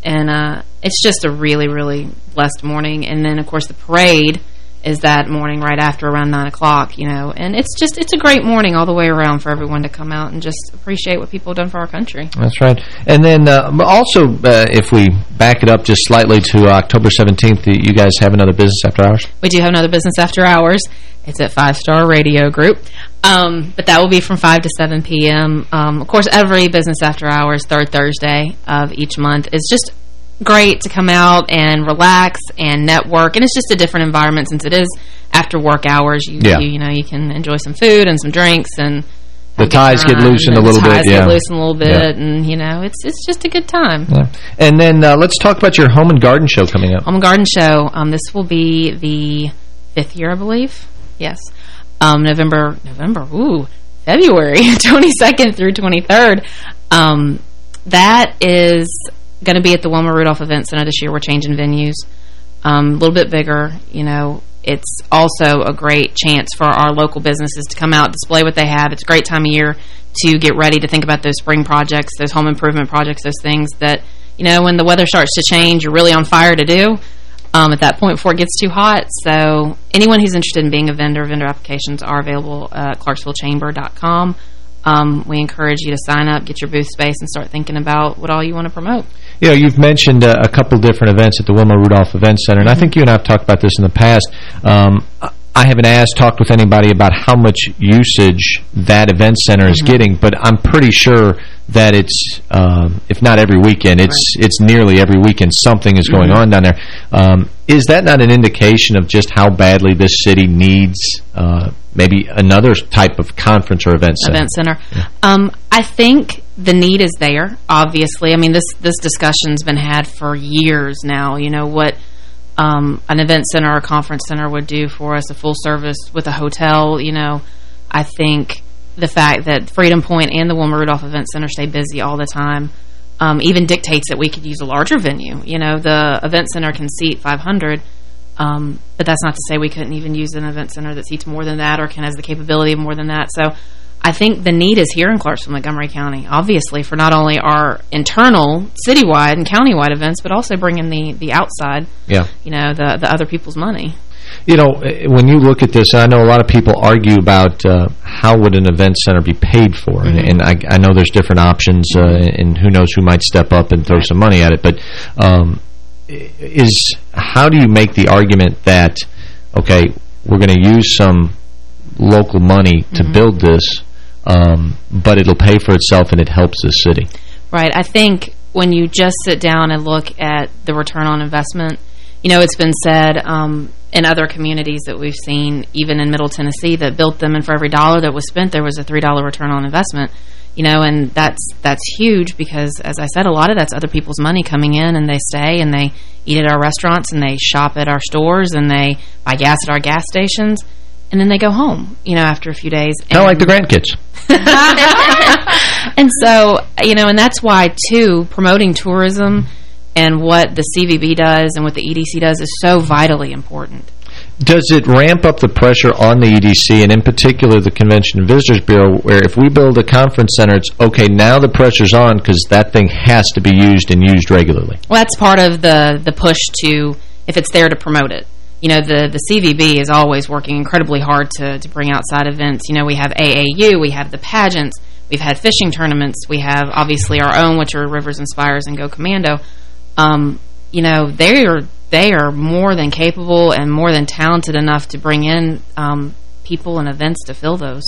And uh, it's just a really, really blessed morning. And then, of course, the parade is that morning right after around 9 o'clock, you know. And it's just, it's a great morning all the way around for everyone to come out and just appreciate what people have done for our country. That's right. And then uh, also, uh, if we back it up just slightly to October 17th, you guys have another business after hours? We do have another business after hours. It's at Five Star Radio Group. Um, but that will be from 5 to 7 p.m. Um, of course, every business after hours, third Thursday of each month, is just great to come out and relax and network. And it's just a different environment since it is after work hours. You, yeah. you, you know, you can enjoy some food and some drinks and the ties get loosened a little bit. ties yeah. get loosened a little bit, yeah. and you know, it's it's just a good time. Yeah. And then uh, let's talk about your home and garden show coming up. Home and garden show. Um, this will be the fifth year, I believe. Yes, um, November, November. Ooh, February 22nd through 23rd. Um, that is going to be at the Wilma Rudolph Event Center this year. We're changing venues. Um, a little bit bigger, you know. It's also a great chance for our local businesses to come out, display what they have. It's a great time of year to get ready to think about those spring projects, those home improvement projects, those things that, you know, when the weather starts to change, you're really on fire to do um, at that point before it gets too hot. So anyone who's interested in being a vendor, vendor applications are available at clarksvillechamber.com. Um, we encourage you to sign up, get your booth space, and start thinking about what all you want to promote. You know, you've mentioned uh, a couple different events at the Wilma Rudolph Event Center, and mm -hmm. I think you and I have talked about this in the past. Um, I haven't asked, talked with anybody about how much usage that event center mm -hmm. is getting, but I'm pretty sure that it's, um, if not every weekend, it's right. it's nearly every weekend something is going mm -hmm. on down there. Um, is that not an indication of just how badly this city needs uh, maybe another type of conference or event center? Event center. Yeah. Um, I think the need is there, obviously. I mean, this, this discussion's been had for years now. You know, what um, an event center or a conference center would do for us, a full service with a hotel, you know, I think the fact that Freedom Point and the Wilma Rudolph Event Center stay busy all the time um, even dictates that we could use a larger venue. You know, the event center can seat 500, um, but that's not to say we couldn't even use an event center that seats more than that or can has the capability of more than that. So I think the need is here in Clarksville, Montgomery County, obviously, for not only our internal citywide and countywide events, but also bringing the, the outside, yeah. you know, the, the other people's money. You know, when you look at this, I know a lot of people argue about uh, how would an event center be paid for, mm -hmm. and, and I, I, know there's different options, uh, and who knows who might step up and throw some money at it, but um, is how do you make the argument that, okay, we're going to use some local money to mm -hmm. build this, um, but it'll pay for itself and it helps the city. Right. I think when you just sit down and look at the return on investment, you know, it's been said um, in other communities that we've seen, even in Middle Tennessee, that built them, and for every dollar that was spent, there was a $3 return on investment. You know, and that's that's huge because, as I said, a lot of that's other people's money coming in, and they stay, and they eat at our restaurants, and they shop at our stores, and they buy gas at our gas stations and then they go home, you know, after a few days. Kind of like the grandkids. and so, you know, and that's why, too, promoting tourism and what the CVB does and what the EDC does is so vitally important. Does it ramp up the pressure on the EDC, and in particular the Convention and Visitors Bureau, where if we build a conference center, it's, okay, now the pressure's on because that thing has to be used and used regularly? Well, that's part of the, the push to, if it's there to promote it you know, the, the CVB is always working incredibly hard to, to bring outside events. You know, we have AAU, we have the pageants, we've had fishing tournaments, we have obviously our own, which are Rivers and Spires and Go Commando. Um, you know, they are they are more than capable and more than talented enough to bring in um, people and events to fill those.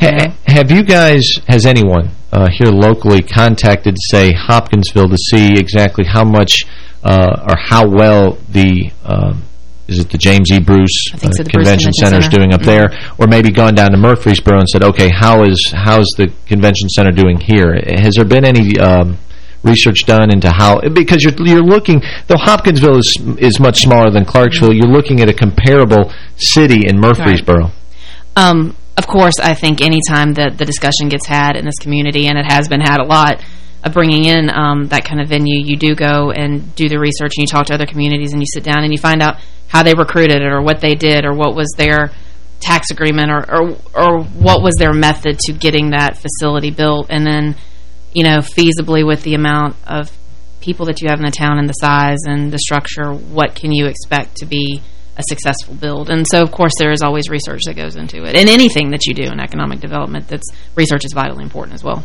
Ha have you guys, has anyone uh, here locally contacted, say, Hopkinsville to see exactly how much uh, or how well the um, is it the James E. Bruce, uh, so, Convention Center is doing up mm -hmm. there, or maybe gone down to Murfreesboro and said, okay, how is how's the Convention Center doing here? Has there been any um, research done into how because you're you're looking though Hopkinsville is is much smaller than Clarksville, you're looking at a comparable city in Murfreesboro. Right. Um, of course, I think anytime that the discussion gets had in this community, and it has been had a lot, of bringing in um, that kind of venue, you do go and do the research and you talk to other communities and you sit down and you find out how they recruited it or what they did or what was their tax agreement or, or, or what was their method to getting that facility built and then, you know, feasibly with the amount of people that you have in the town and the size and the structure, what can you expect to be a successful build? And so, of course, there is always research that goes into it. And anything that you do in economic development, that's research is vitally important as well.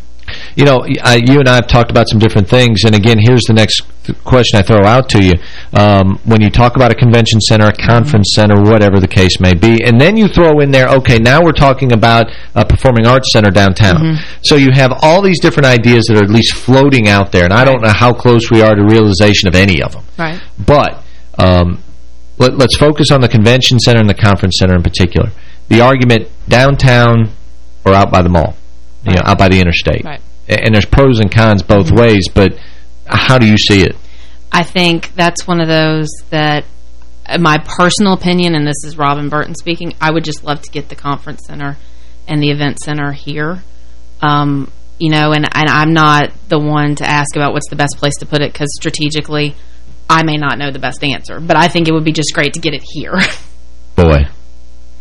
You know, I, you and I have talked about some different things, and again, here's the next question I throw out to you. Um, when you talk about a convention center, a conference center, whatever the case may be, and then you throw in there, okay, now we're talking about a performing arts center downtown. Mm -hmm. So you have all these different ideas that are at least floating out there, and I don't know how close we are to realization of any of them. Right. But um, let, let's focus on the convention center and the conference center in particular. The argument downtown or out by the mall you right. know, out by the interstate. Right. And there's pros and cons both mm -hmm. ways, but how do you see it? I think that's one of those that, my personal opinion, and this is Robin Burton speaking, I would just love to get the conference center and the event center here. Um, you know, and, and I'm not the one to ask about what's the best place to put it because strategically, I may not know the best answer. But I think it would be just great to get it here. Boy,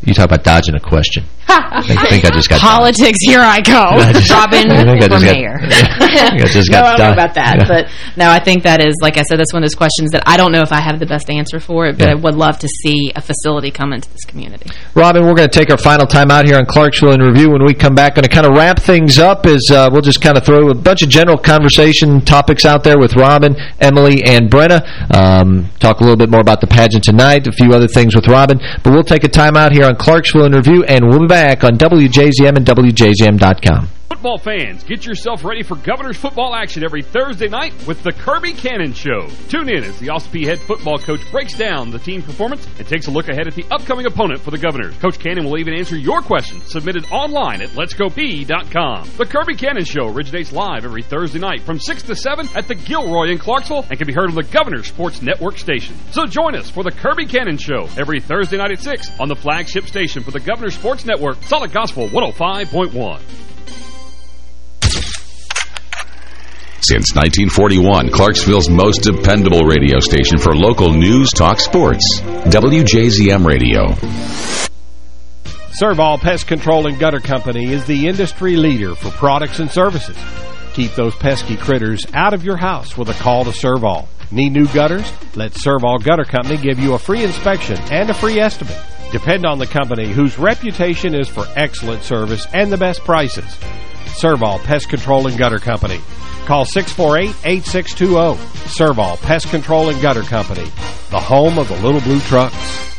you talk about dodging a question. I think, I just got Politics, here I go. I just, Robin I think I just got, mayor. I just got no, I don't know about that. Yeah. But no, I think that is, like I said, that's one of those questions that I don't know if I have the best answer for it, but yeah. I would love to see a facility come into this community. Robin, we're going to take our final time out here on Clarksville in Review. When we come back, going to kind of wrap things up is uh, we'll just kind of throw a bunch of general conversation topics out there with Robin, Emily, and Brenna. Um, talk a little bit more about the pageant tonight, a few other things with Robin. But we'll take a time out here on Clarksville in Review, and we'll be back on WJZM and WJZM.com. Football fans, get yourself ready for Governor's football action every Thursday night with the Kirby Cannon Show. Tune in as the Austin Peay head football coach breaks down the team performance and takes a look ahead at the upcoming opponent for the Governors. Coach Cannon will even answer your questions submitted online at letsgopeay.com. The Kirby Cannon Show originates live every Thursday night from 6 to 7 at the Gilroy in Clarksville and can be heard on the Governor Sports Network station. So join us for the Kirby Cannon Show every Thursday night at 6 on the flagship station for the Governor Sports Network, Solid Gospel 105.1. Since 1941, Clarksville's most dependable radio station for local news, talk, sports. WJZM Radio. Servall Pest Control and Gutter Company is the industry leader for products and services. Keep those pesky critters out of your house with a call to Servall. Need new gutters? Let Servall Gutter Company give you a free inspection and a free estimate. Depend on the company whose reputation is for excellent service and the best prices. Servall Pest Control and Gutter Company. Call 648-8620. Servall Pest Control and Gutter Company, the home of the little blue trucks.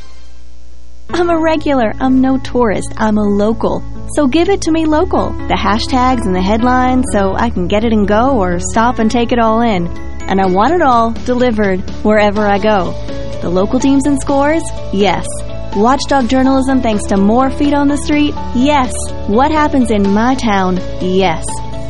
I'm a regular. I'm no tourist. I'm a local. So give it to me local. The hashtags and the headlines so I can get it and go or stop and take it all in. And I want it all delivered wherever I go. The local teams and scores? Yes. Watchdog journalism thanks to more feet on the street? Yes. What happens in my town? Yes.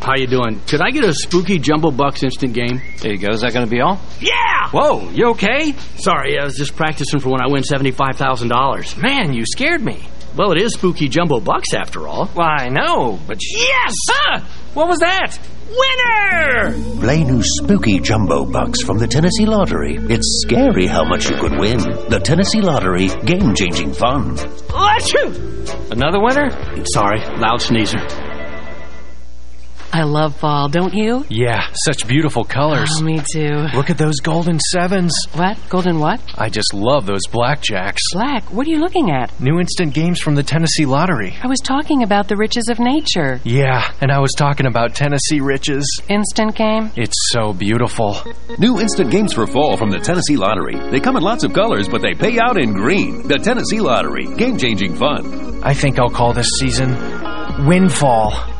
How you doing? Could I get a spooky Jumbo Bucks instant game? There you go. Is that going to be all? Yeah! Whoa, you okay? Sorry, I was just practicing for when I win $75,000. Man, you scared me. Well, it is spooky Jumbo Bucks after all. Well, I know, but... Yes! Huh? What was that? Winner! Play new spooky Jumbo Bucks from the Tennessee Lottery. It's scary how much you could win. The Tennessee Lottery, game-changing fun. Achoo! Another winner? Sorry, loud sneezer. I love fall, don't you? Yeah, such beautiful colors. Oh, me too. Look at those golden sevens. What? Golden what? I just love those blackjacks. Black? What are you looking at? New instant games from the Tennessee Lottery. I was talking about the riches of nature. Yeah, and I was talking about Tennessee riches. Instant game? It's so beautiful. New instant games for fall from the Tennessee Lottery. They come in lots of colors, but they pay out in green. The Tennessee Lottery. Game-changing fun. I think I'll call this season Windfall.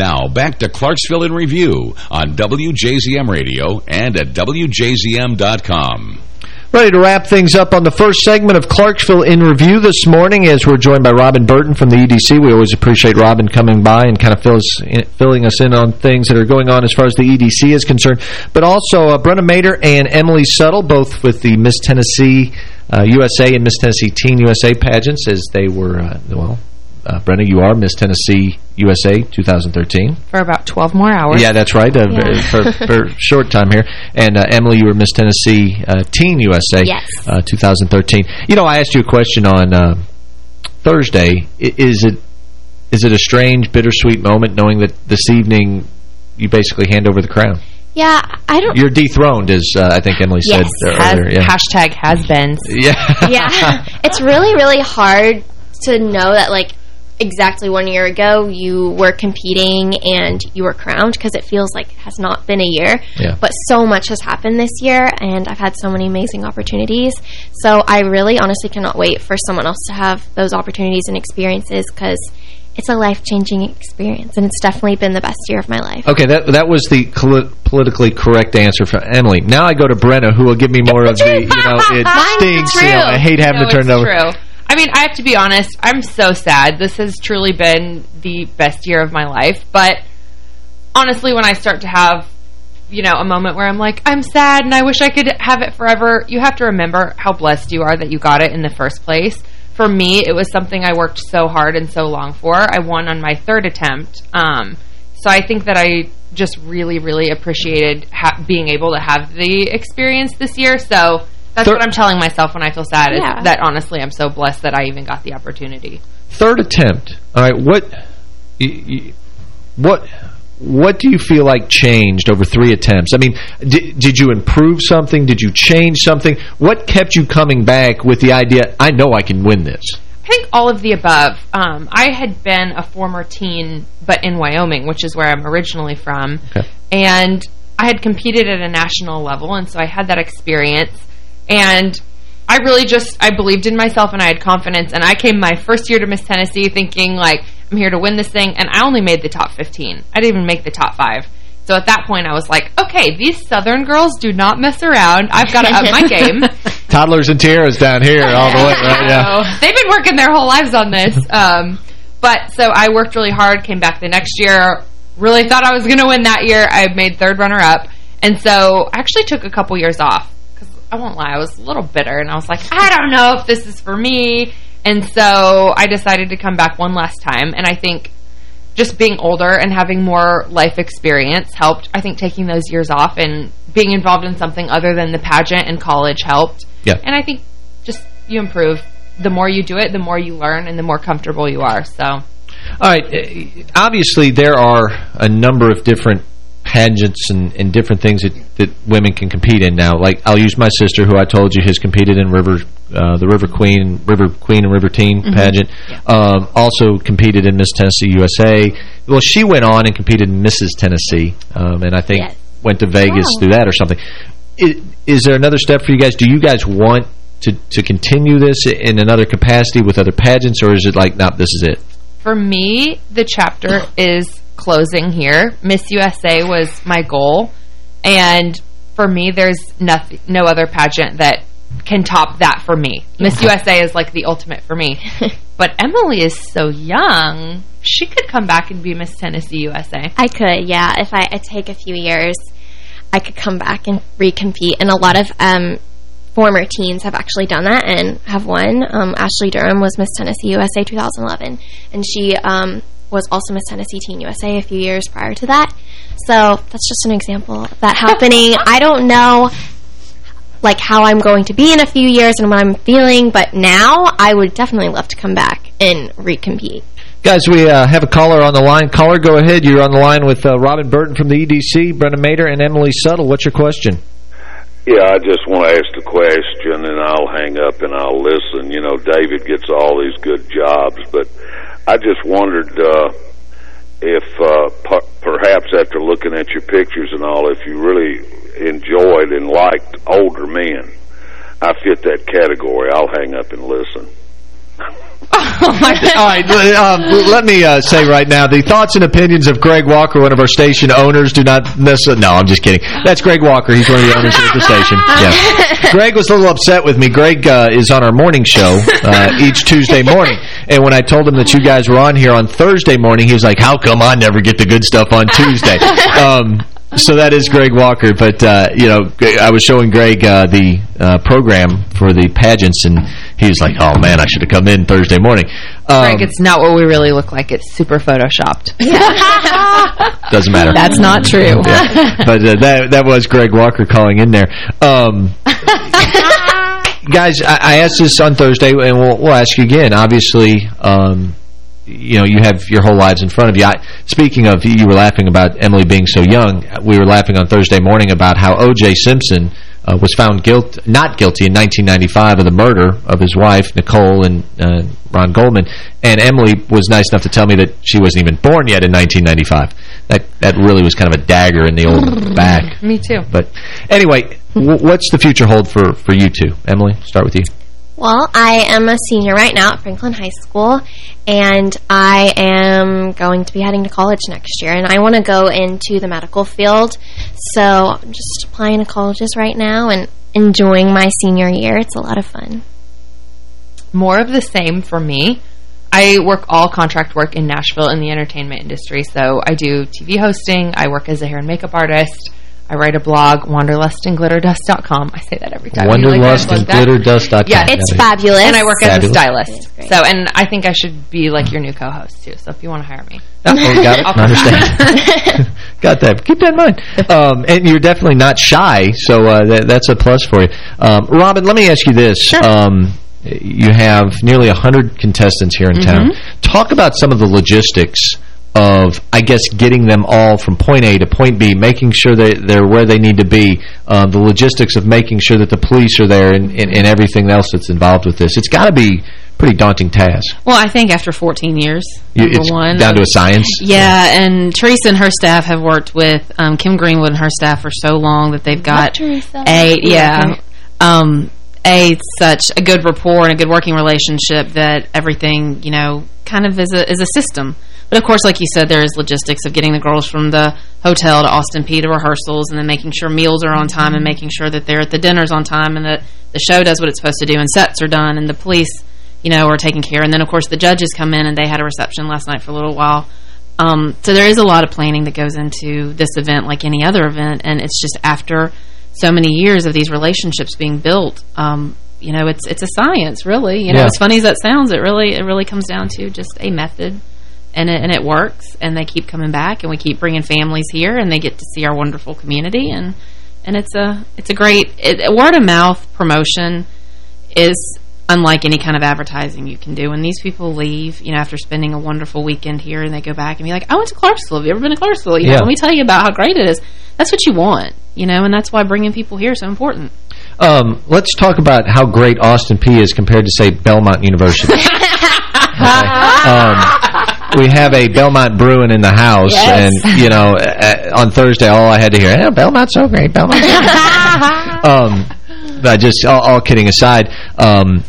Now, back to Clarksville in Review on WJZM Radio and at WJZM.com. Ready to wrap things up on the first segment of Clarksville in Review this morning as we're joined by Robin Burton from the EDC. We always appreciate Robin coming by and kind of fills, filling us in on things that are going on as far as the EDC is concerned. But also uh, Brenna Mader and Emily Suttle, both with the Miss Tennessee uh, USA and Miss Tennessee Teen USA pageants as they were, uh, well, uh, Brenna, you are Miss Tennessee USA 2013. For about 12 more hours. Yeah, that's right, uh, Yeah. for, for a short time here. And uh, Emily, you were Miss Tennessee uh, Teen USA Yes. uh, 2013. You know, I asked you a question on uh, Thursday. I is it is it a strange, bittersweet moment knowing that this evening you basically hand over the crown? Yeah, I don't... You're dethroned, as uh, I think Emily Yes. said Has, earlier. Yeah. Hashtag has been. Yeah. yeah, it's really, really hard to know that, like, exactly one year ago you were competing and you were crowned because it feels like it has not been a year. Yeah. But so much has happened this year and I've had so many amazing opportunities. So I really honestly cannot wait for someone else to have those opportunities and experiences because it's a life-changing experience and it's definitely been the best year of my life. Okay, that that was the politically correct answer for Emily. Now I go to Brenna, who will give me more of the, you know, it stinks. You know, I hate having No, to turn it over. true. I mean, I have to be honest. I'm so sad. This has truly been the best year of my life. But honestly, when I start to have, you know, a moment where I'm like, I'm sad and I wish I could have it forever, you have to remember how blessed you are that you got it in the first place. For me, it was something I worked so hard and so long for. I won on my third attempt. Um, so I think that I just really, really appreciated being able to have the experience this year. So that's Thir what I'm telling myself when I feel sad. Yeah. That honestly, I'm so blessed that I even got the opportunity. Third attempt. All right, what, y- y- what, what do you feel like changed over three attempts? I mean, did, did you improve something? Did you change something? What kept you coming back with the idea, I know I can win this? I think all of the above. Um, I had been a former teen, but in Wyoming, which is where I'm originally from. Okay. And I had competed at a national level, and so I had that experience. And I really just, I believed in myself and I had confidence. And I came my first year to Miss Tennessee thinking, like, I'm here to win this thing. And I only made the top 15. I didn't even make the top five. So at that point, I was like, okay, these Southern girls do not mess around. I've got to up my game. Toddlers and tiaras down here all the way, right? Yeah. They've been working their whole lives on this. Um, but so I worked really hard, came back the next year, really thought I was going to win that year. I made third runner-up. And so I actually took a couple years off. I won't lie, I was a little bitter. And I was like, I don't know if this is for me. And so I decided to come back one last time. And I think just being older and having more life experience helped. I think taking those years off and being involved in something other than the pageant and college helped. Yeah. And I think just you improve. The more you do it, the more you learn and the more comfortable you are. So, All right. uh, Obviously, there are a number of different pageants and, and different things that, that women can compete in now. Like, I'll use my sister, who I told you has competed in River, uh, the River Queen, River Queen and River Teen Mhm. pageant. Um, also competed in Miss Tennessee USA. Well, she went on and competed in Mrs. Tennessee, um, and I think Yes. went to Vegas Oh. through that or something. Is, is there another step for you guys? Do you guys want to, to continue this in another capacity with other pageants, or is it like, nah, this is it? for me, the chapter is closing here. Miss USA was my goal. And for me, there's nothing, no other pageant that can top that for me. Miss USA is like the ultimate for me. but Emily is so young. She could come back and be Miss Tennessee USA. I could, yeah. If I, I take a few years, I could come back and recompete. And a lot of um, former teens have actually done that and have won. Um, Ashley Durham was Miss Tennessee USA 2011, and she um, was also Miss Tennessee Teen USA a few years prior to that. So that's just an example of that happening. I don't know like how I'm going to be in a few years and what I'm feeling, but now I would definitely love to come back and recompete. Guys, we uh, have a caller on the line. Caller, go ahead. You're on the line with uh, Robin Burton from the EDC, Brenda Mader, and Emily Suttle. What's your question? Yeah, I just want to ask the question, and I'll hang up and I'll listen. You know, David gets all these good jobs, but I just wondered uh, if uh, p- perhaps after looking at your pictures and all, if you really enjoyed and liked older men. I fit that category. I'll hang up and listen. All right, um, let me uh, say right now, the thoughts and opinions of Greg Walker, one of our station owners, do not necessarily... No, I'm just kidding. That's Greg Walker. He's one of the owners of the station. Yeah. Greg was a little upset with me. Greg uh, is on our morning show uh, each Tuesday morning. And when I told him that you guys were on here on Thursday morning, he was like, how come I never get the good stuff on Tuesday? Um, so that is Greg Walker, but, uh, you know, I was showing Greg uh, the uh, program for the pageants, and he was like, oh, man, I should have come in Thursday morning. Um, Frank, it's not what we really look like. It's super photoshopped. doesn't matter. That's not true. Yeah. But uh, that that was Greg Walker calling in there. Um, guys, I, I asked this on Thursday, and we'll, we'll ask you again. Obviously, um, you know, you have your whole lives in front of you. I, speaking of, you were laughing about Emily being so young. We were laughing on Thursday morning about how O.J. Simpson uh, was found guilt, not guilty in 1995 of the murder of his wife, Nicole, and uh, Ron Goldman. And Emily was nice enough to tell me that she wasn't even born yet in 1995. That that really was kind of a dagger in the old back. Me too. But anyway, what's the future hold for, for you two? Emily, start with you. Well, I am a senior right now at Franklin High School, and I am going to be heading to college next year, and I want to go into the medical field, so I'm just applying to colleges right now and enjoying my senior year. It's a lot of fun. More of the same for me. I work all contract work in Nashville in the entertainment industry, so I do TV hosting, I work as a hair and makeup artist, I write a blog, wanderlustandglitterdust.com. I say that every time. Wanderlustandglitterdust.com. Yeah, it's fabulous. And I work Fabulous. as a stylist. So, and I think I should be like your new co-host too. So if you want to hire me. Oh, got it. I'll I understand. got that. Keep that in mind. Um, and you're definitely not shy, so uh, that, that's a plus for you. Um, Robin, let me ask you this. Um, you have nearly 100 contestants here in Mm-hmm. town. Talk about some of the logistics of, I guess, getting them all from point A to point B, making sure that they're where they need to be, uh, the logistics of making sure that the police are there and, and, and everything else that's involved with this. It's got to be a pretty daunting task. Well, I think after 14 years, You- number it's one. down to a science. Yeah, and Teresa and her staff have worked with um, Kim Greenwood and her staff for so long that they've got Teresa. a yeah, um, a such a good rapport and a good working relationship that everything you know kind of is a is a system. But of course, like you said, there is logistics of getting the girls from the hotel to Austin Peay to rehearsals, and then making sure meals are on time, and making sure that they're at the dinners on time, and that the show does what it's supposed to do, and sets are done, and the police, you know, are taken care. And then of course the judges come in, and they had a reception last night for a little while. Um, so there is a lot of planning that goes into this event, like any other event, and it's just after so many years of these relationships being built. Um, you know, it's it's a science, really. You know, Yeah. as funny as that sounds, it really it really comes down to just a method, and it and it works, and they keep coming back, and we keep bringing families here, and they get to see our wonderful community, and and it's a it's a great it, word of mouth promotion is unlike any kind of advertising you can do. When these people leave, you know, after spending a wonderful weekend here, and they go back and be like, "I went to Clarksville. Have you ever been to Clarksville? You know, Yeah. let me tell you about how great it is." That's what you want, you know, and that's why bringing people here is so important. Um, let's talk about how great Austin Peay is compared to, say, Belmont University. um, we have a Belmont Bruin in the house, Yes. and, you know, uh, on Thursday, all I had to hear, "Yeah, Belmont's so great, great. um, but just all, all kidding aside, um,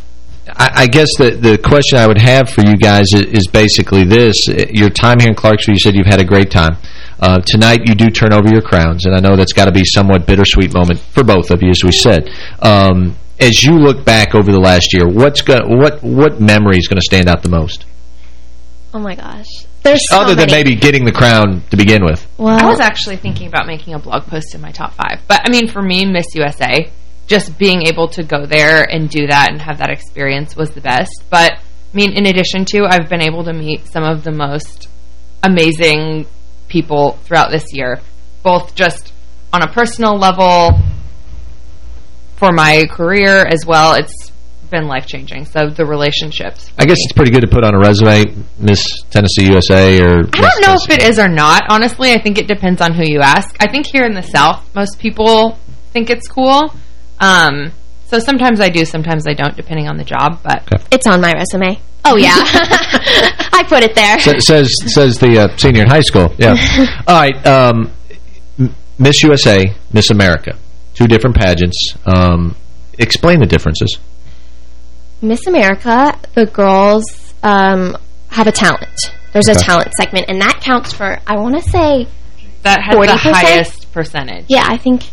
I, I guess the, the question I would have for you guys is, is basically this. Your time here in Clarksville, you said you've had a great time. Uh, tonight, you do turn over your crowns, and I know that's got to be somewhat bittersweet moment for both of you, as we said. Um, as you look back over the last year, what's go what what memory is going to stand out the most? Oh my gosh. There's so Other than many. maybe getting the crown to begin with. Well, I was actually thinking about making a blog post in my top five. But, I mean, for me, Miss USA, just being able to go there and do that and have that experience was the best. But, I mean, in addition to, I've been able to meet some of the most amazing people throughout this year, both just on a personal level, for my career as well. It's been life-changing. So the relationships. I guess it's pretty good to put on a resume, Miss Tennessee USA or... I don't know if it is or not. Honestly, I think it depends on who you ask. I think here in the South, most people think it's cool. Um, so sometimes I do, sometimes I don't, depending on the job. But It's on my resume. Oh, yeah. I put it there. Sa- says says the uh, senior in high school. Yeah. All right. Um, Miss USA, Miss America, two different pageants. Um, explain the differences. Miss America, the girls um, have a talent. There's a talent segment, and that counts for, I want to say, that has the 40%? highest percentage. Yeah, I think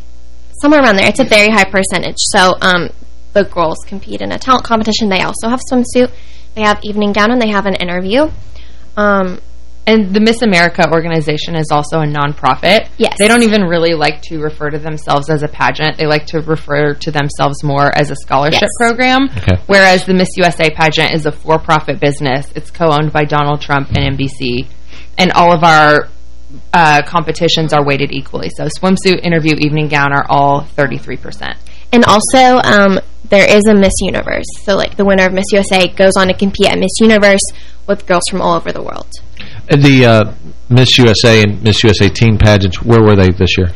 somewhere around there. It's a very high percentage. So um, the girls compete in a talent competition. They also have swimsuit. They have evening gown, and they have an interview. Um, And the Miss America organization is also a nonprofit. Yes. They don't even really like to refer to themselves as a pageant. They like to refer to themselves more as a scholarship Yes. program. Okay. Whereas the Miss USA pageant is a for-profit business. It's co-owned by Donald Trump and NBC. And all of our uh, competitions are weighted equally. So swimsuit, interview, evening gown are all 33%. and also, um, there is a Miss Universe. So, like, the winner of Miss USA goes on to compete at Miss Universe with girls from all over the world. The uh, Miss USA and Miss USA teen pageants, where were they this year?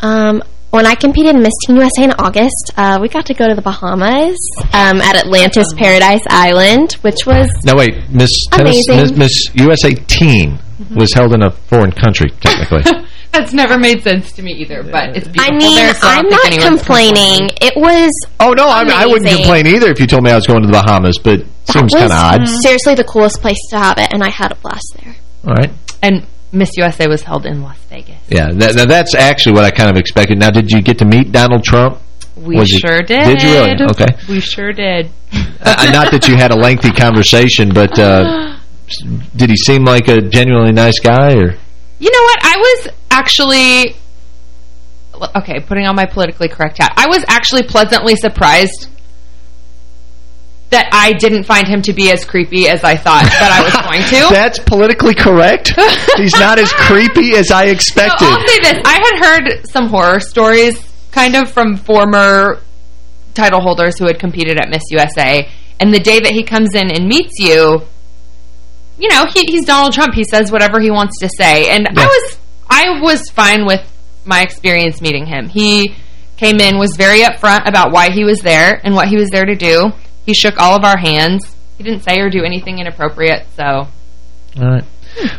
Um, when I competed in Miss Teen USA in August, uh, we got to go to the Bahamas um, at Atlantis Paradise Island, which was No, wait. Miss, Tennessee, Miss, Miss USA teen was held in a foreign country, technically. That's never made sense to me either, but it's beautiful I mean, there, so I I'm don't think complaining. It was Oh, no, I, I wouldn't amazing. complain either if you told me I was going to the Bahamas, but seems kind of odd. seriously the coolest place to have it, and I had a blast there. All right. And Miss USA was held in Las Vegas. Yeah, that, now that's actually what I kind of expected. Now, did you get to meet Donald Trump? We Was sure did. Did you really? Okay. We sure did. uh, not that you had a lengthy conversation, but uh, did he seem like a genuinely nice guy? or You know what? I was actually... Okay, putting on my politically correct hat. I was actually pleasantly surprised that I didn't find him to be as creepy as I thought that I was going to. That's politically correct? He's not as creepy as I expected. No, I'll say this. I had heard some horror stories kind of from former title holders who had competed at Miss USA. And the day that he comes in and meets you, you know, he, he's Donald Trump. He says whatever he wants to say. And I was I was fine with my experience meeting him. He came in, was very upfront about why he was there and what he was there to do. He shook all of our hands. He didn't say or do anything inappropriate, so... All right.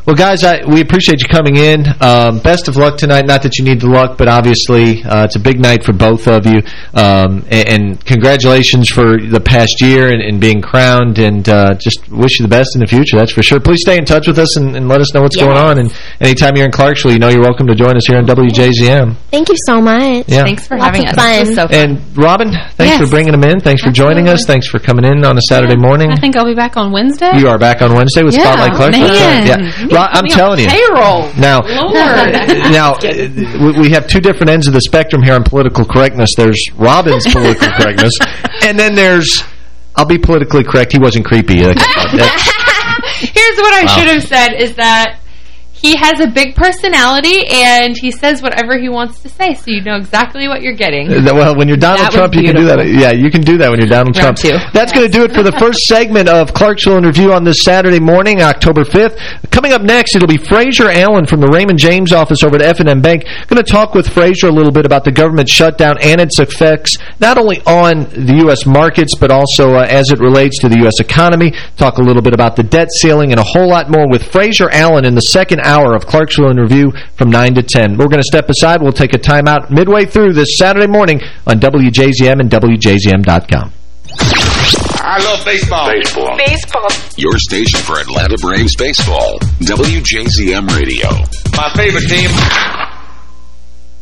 Well, guys, I, we appreciate you coming in. Um, best of luck tonight. Not that you need the luck, but obviously uh, it's a big night for both of you. Um, and, and congratulations for the past year and, and being crowned. And uh, just wish you the best in the future. That's for sure. Please stay in touch with us and, and let us know what's Yes. going on. And anytime you're in Clarksville, you know you're welcome to join us here on WJZM. Thank you so much. Yeah. Thanks for Lots having of us. fun. So fun. And Robin, thanks Yes. for bringing them in. Thanks for joining us. Thanks for coming in on a Saturday morning. I think I'll be back on Wednesday. You are back on Wednesday with Yeah, Spotlight Clarksville. man. Yeah, Ro- put I'm telling you. payroll. Now, now uh, we- we have two different ends of the spectrum here on political correctness. There's Robin's political correctness, and then there's I'll be politically correct. He wasn't creepy. Here's what I Wow. should have said is that he has a big personality and he says whatever he wants to say, so you know exactly what you're getting. Well, when you're Donald That Trump, you can do that. Yeah, you can do that when you're Donald Round Trump. two. That's going to do it for the first segment of Clarksville in Review on this Saturday morning, October 5th. Coming up next, it'll be Fraser Allen from the Raymond James office over at F&M Bank. Going to talk with Fraser a little bit about the government shutdown and its effects, not only on the U.S. markets, but also uh, as it relates to the U.S. economy. Talk a little bit about the debt ceiling and a whole lot more with Fraser Allen in the second hour of Clarksville in Review from 9 to 10. We're going to step aside. We'll take a timeout midway through this Saturday morning on WJZM and WJZM.com. I love baseball. Baseball. Baseball. Your station for Atlanta Braves baseball. WJZM Radio. My favorite team.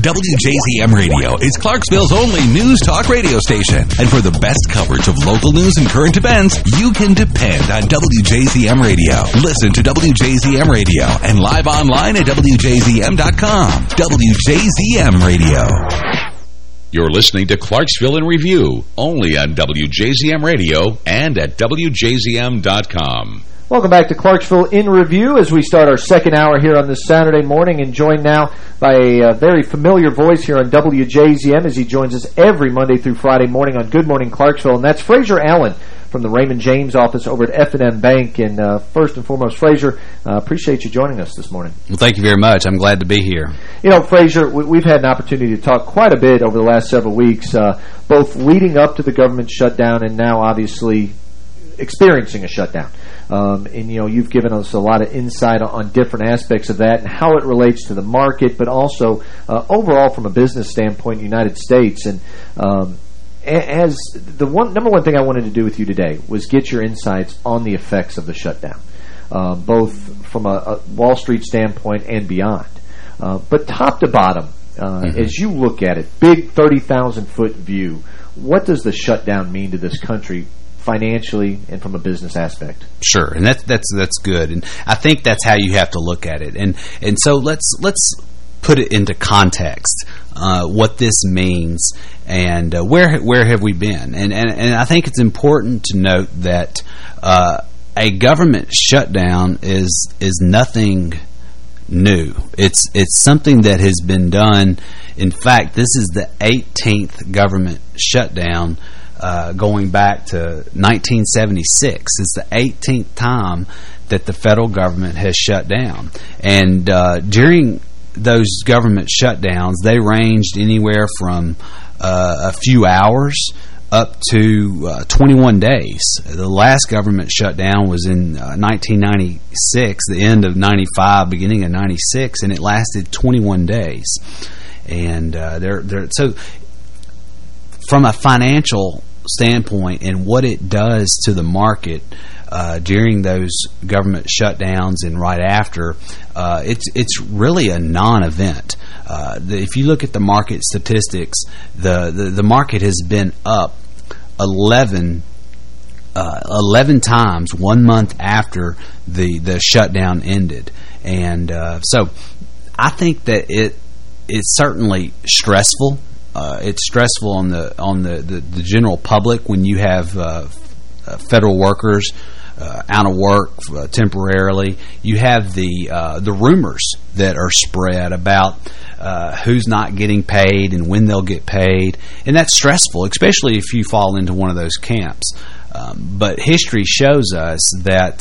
WJZM Radio is Clarksville's only news talk radio station. And for the best coverage of local news and current events, you can depend on WJZM Radio. Listen to WJZM Radio and live online at WJZM.com. WJZM Radio. You're listening to Clarksville in Review, only on WJZM Radio and at WJZM.com. Welcome back to Clarksville in Review as we start our second hour here on this Saturday morning and joined now by a uh, very familiar voice here on WJZM as he joins us every Monday through Friday morning on Good Morning Clarksville, and that's Fraser Allen from the Raymond James office over at F&M Bank. And uh, first and foremost, Fraser, uh, appreciate you joining us this morning. Well, thank you very much. I'm glad to be here. You know, Fraser, we've had an opportunity to talk quite a bit over the last several weeks, uh, both leading up to the government shutdown and now obviously experiencing a shutdown. Um, and, you know, you've given us a lot of insight on different aspects of that and how it relates to the market, but also uh, overall from a business standpoint, in the United States. And um, as the one number one thing I wanted to do with you today was get your insights on the effects of the shutdown, uh, both from a, a, Wall Street standpoint and beyond. Uh, but top to bottom, uh, mm -hmm. as you look at it, big 30,000-foot view, what does the shutdown mean to this country financially and from a business aspect. Sure, and that's that's that's good, and I think that's how you have to look at it. And and so let's let's put it into context uh, what this means and uh, where where have we been. And and and I think it's important to note that uh, a government shutdown is is nothing new. It's it's something that has been done. In fact, this is the 18th government shutdown uh, going back to 1976. It's the 18th time that the federal government has shut down. And uh, during those government shutdowns, they ranged anywhere from uh, a few hours up to uh, 21 days. The last government shutdown was in uh, 1996, the end of 95, beginning of 96, and it lasted 21 days. And uh, they're, they're, so from a financial standpoint and what it does to the market uh, during those government shutdowns and right after, uh, it's it's really a non-event. Uh, if you look at the market statistics, the, the, the market has been up 11 uh, 11 times one month after the the shutdown ended, and uh, so I think that it it's certainly stressful. Uh, it's stressful on the on the, the, the general public when you have uh, uh, federal workers uh, out of work uh, temporarily. You have the uh, the rumors that are spread about who's not getting paid and when they'll get paid, and that's stressful, especially if you fall into one of those camps. Um, but history shows us that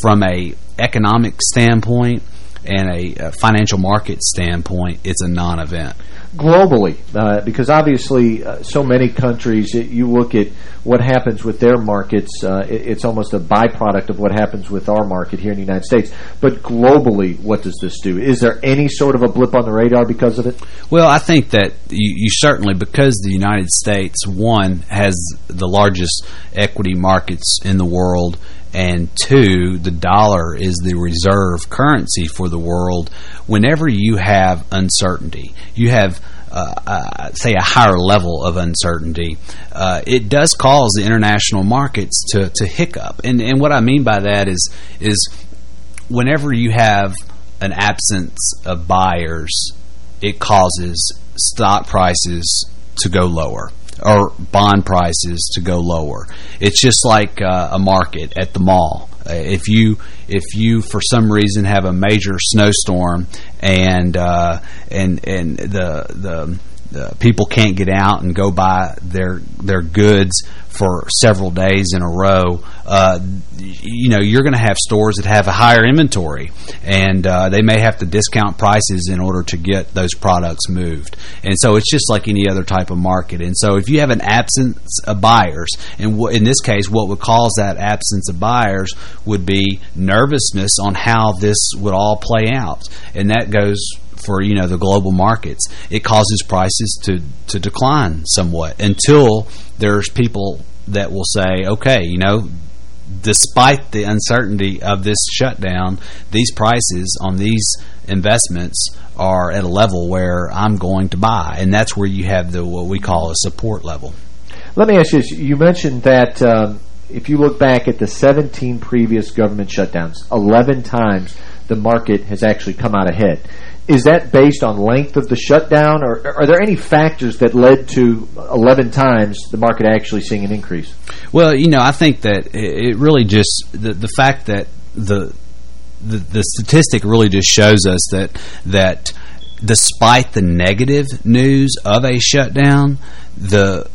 from a economic standpoint and a, a financial market standpoint, it's a non-event globally, uh, because obviously uh, so many countries, it, you look at what happens with their markets, uh, it, it's almost a byproduct of what happens with our market here in the United States. But globally, what does this do? Is there any sort of a blip on the radar because of it? Well, I think that you, you certainly, because the United States, one, has the largest equity markets in the world, and two, the dollar is the reserve currency for the world. Whenever you have uncertainty, you have uh, uh, say a higher level of uncertainty, uh, it does cause the international markets to to hiccup. And and what I mean by that is is whenever you have an absence of buyers, it causes stock prices to go lower or bond prices to go lower. It's just like uh, a market at the mall. Uh, if you if you for some reason have a major snowstorm and uh, and and the the uh, people can't get out and go buy their their goods for several days in a row, uh, you know, you're going to have stores that have a higher inventory, and uh, they may have to discount prices in order to get those products moved. And so it's just like any other type of market. And so if you have an absence of buyers, and in this case, what would cause that absence of buyers would be nervousness on how this would all play out. And that goes for you know the global markets, it causes prices to to decline somewhat until there's people that will say, okay, you know, despite the uncertainty of this shutdown, these prices on these investments are at a level where I'm going to buy, and that's where you have the what we call a support level. Let me ask you: You mentioned that. Um, if you look back at the 17 previous government shutdowns, 11 times the market has actually come out ahead. Is that based on length of the shutdown, or are there any factors that led to 11 times the market actually seeing an increase? Well, you know, I think that it really just the the fact that the the, the statistic really just shows us that that despite the negative news of a shutdown, the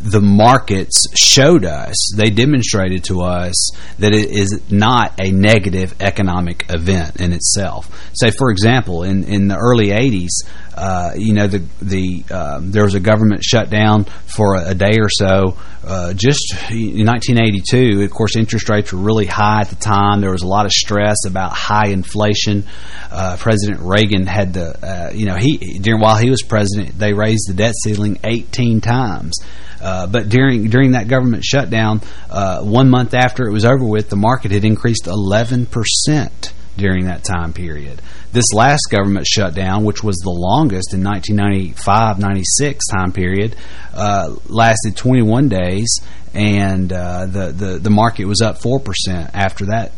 the markets showed us, they demonstrated to us that it is not a negative economic event in itself. Say, for example, in, in the early 80s, uh, you know, the the um, there was a government shutdown for a, a day or so. Uh, just in 1982, of course, interest rates were really high at the time. There was a lot of stress about high inflation. Uh, president Reagan had the, uh, you know, he during while he was president, they raised the debt ceiling 18 times. Uh, but during during that government shutdown, uh, one month after it was over with, the market had increased 11 percent during that time period. This last government shutdown, which was the longest in 1995-96 time period, uh, lasted 21 days, and uh, the, the the market was up 4 percent after that.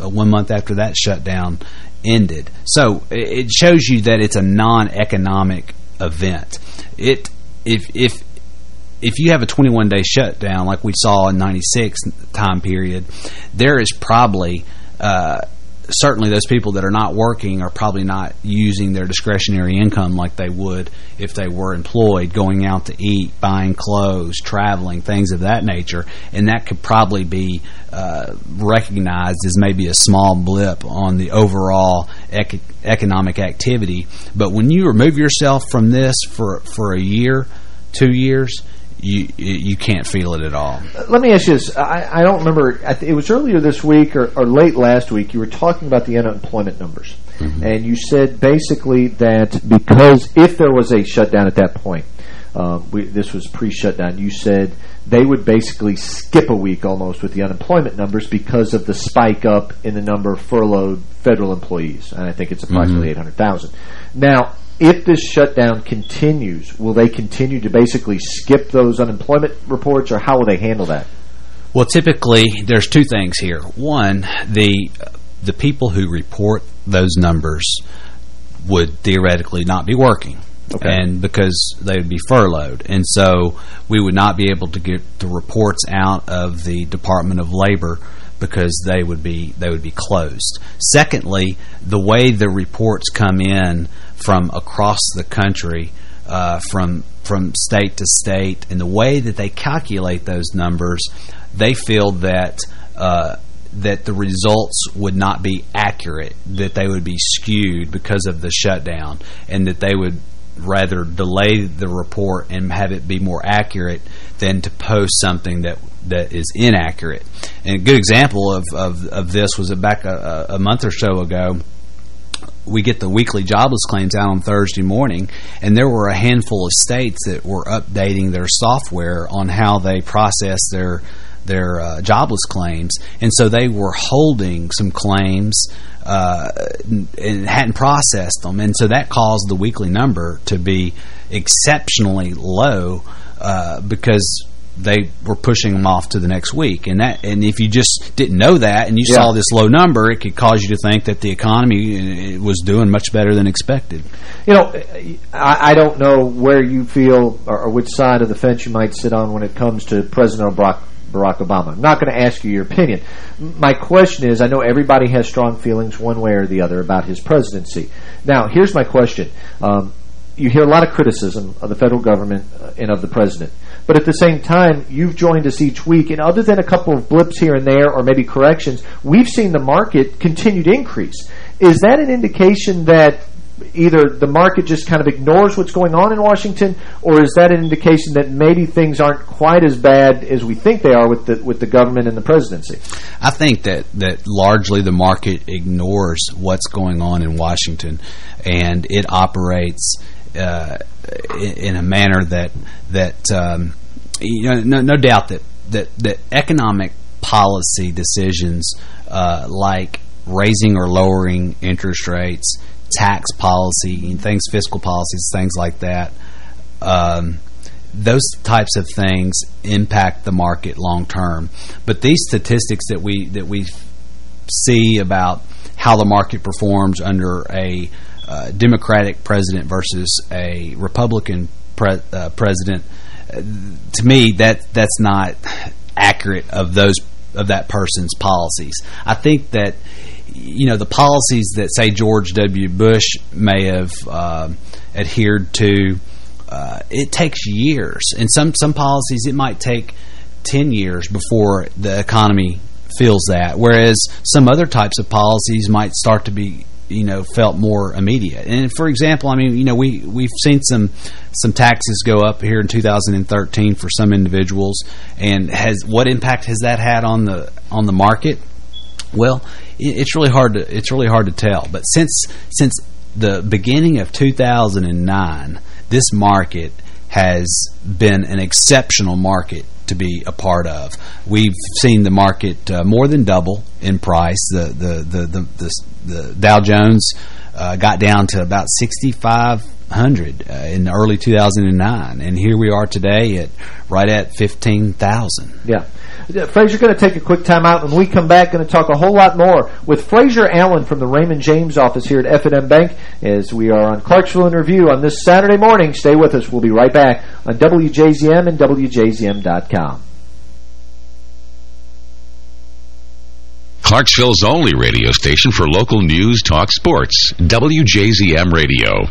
Uh, one month after that shutdown ended. So it shows you that it's a non-economic event. It if if if you have a 21-day shutdown like we saw in 96 time period, there is probably... Uh, certainly those people that are not working are probably not using their discretionary income like they would if they were employed, going out to eat, buying clothes, traveling, things of that nature. And that could probably be uh, recognized as maybe a small blip on the overall ec economic activity. But when you remove yourself from this for, for a year, two years, you you can't feel it at all. Let me ask you this. I, I don't remember. It was earlier this week or, or, late last week. You were talking about the unemployment numbers. Mm -hmm. And you said basically that because if there was a shutdown at that point, uh, we, this was pre-shutdown, you said they would basically skip a week almost with the unemployment numbers because of the spike up in the number of furloughed federal employees. And I think it's approximately Mhm. 800,000. Now, if this shutdown continues, will they continue to basically skip those unemployment reports, or how will they handle that? Well, typically, there's two things here. One, the the people who report those numbers would theoretically not be working. Okay. And because they would be furloughed. And so we would not be able to get the reports out of the Department of Labor because they would be they would be closed. Secondly, the way the reports come in from across the country, uh, from from state to state, and the way that they calculate those numbers, they feel that uh, that the results would not be accurate, that they would be skewed because of the shutdown, and that they would rather delay the report and have it be more accurate than to post something that that is inaccurate. And a good example of, of, of this was back a, a month or so ago we get the weekly jobless claims out on Thursday morning, and there were a handful of states that were updating their software on how they process their their uh, jobless claims, and so they were holding some claims uh, and hadn't processed them, and so that caused the weekly number to be exceptionally low uh, because they were pushing them off to the next week. And that, and if you just didn't know that and you Yeah. saw this low number, it could cause you to think that the economy uh, was doing much better than expected. You know, I, I don't know where you feel or, or which side of the fence you might sit on when it comes to President Barack, Barack Obama. I'm not going to ask you your opinion. My question is, I know everybody has strong feelings one way or the other about his presidency. Now, here's my question. Um, you hear a lot of criticism of the federal government uh, and of the president. But at the same time, you've joined us each week, and other than a couple of blips here and there, or maybe corrections, we've seen the market continue to increase. Is that an indication that either the market just kind of ignores what's going on in Washington, or is that an indication that maybe things aren't quite as bad as we think they are with the with the government and the presidency? I think that, that largely the market ignores what's going on in Washington, and it operates uh, in, a manner that that um, you know, no, no doubt that that that economic policy decisions uh, like raising or lowering interest rates, tax policy, and things, fiscal policies, things like that. Um, those types of things impact the market long term. But these statistics that we that we see about how the market performs under a uh, Democratic president versus a Republican pre uh, president, uh, to me that that's not accurate of those of that person's policies. I think that you know the policies that say George W. Bush may have uh, adhered to uh, it takes years. And some, some policies, it might take 10 years before the economy feels that. Whereas some other types of policies might start to be you know felt more immediate. And for example, I mean, you know, we we've seen some some taxes go up here in 2013 for some individuals and has what impact has that had on the on the market? Well, it's really hard to it's really hard to tell. But since since the beginning of 2009, this market has been an exceptional market to be a part of. We've seen the market uh, more than double in price. The the the the, the, the Dow Jones uh, got down to about 6,500 uh, in early 2009, and here we are today at right at 15,000. Yeah. Fraser going to take a quick time out. When we come back, going to talk a whole lot more with Fraser Allen from the Raymond James office here at F&M Bank as we are on Clarksville in Review on this Saturday morning. Stay with us. We'll be right back on WJZM and WJZM.com. Clarksville's only radio station for local news, talk, sports. WJZM Radio.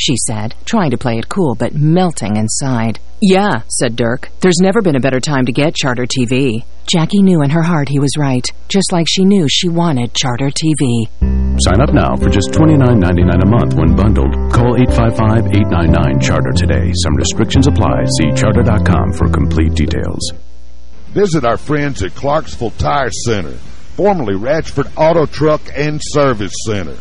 She said, trying to play it cool but melting inside. Yeah, said Dirk. There's never been a better time to get Charter TV. Jackie knew in her heart he was right, just like she knew she wanted Charter TV. Sign up now for just $29.99 a month when bundled. Call 855-899-CHARTER today. Some restrictions apply. See charter.com for complete details. Visit our friends at Clarksville Tire Center, formerly Ratchford Auto Truck and Service Center.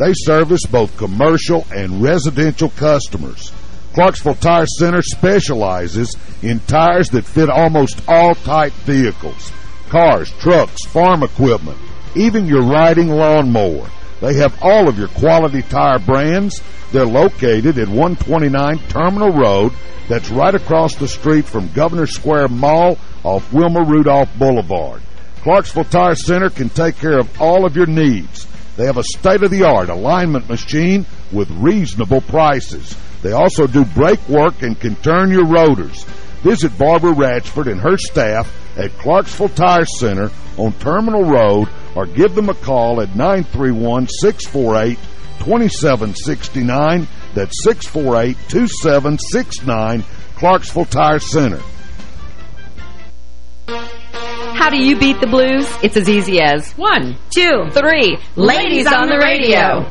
They service both commercial and residential customers. Clarksville Tire Center specializes in tires that fit almost all type vehicles. Cars, trucks, farm equipment, even your riding lawnmower. They have all of your quality tire brands. They're located at 129 Terminal Road. That's right across the street from Governor Square Mall off Wilma Rudolph Boulevard. Clarksville Tire Center can take care of all of your needs. They have a state-of-the-art alignment machine with reasonable prices. They also do brake work and can turn your rotors. Visit Barbara Ratchford and her staff at Clarksville Tire Center on Terminal Road or give them a call at 931-648-2769. That's 648-2769, Clarksville Tire Center. How do you beat the blues? It's as easy as one, two, three. Ladies, on, the radio.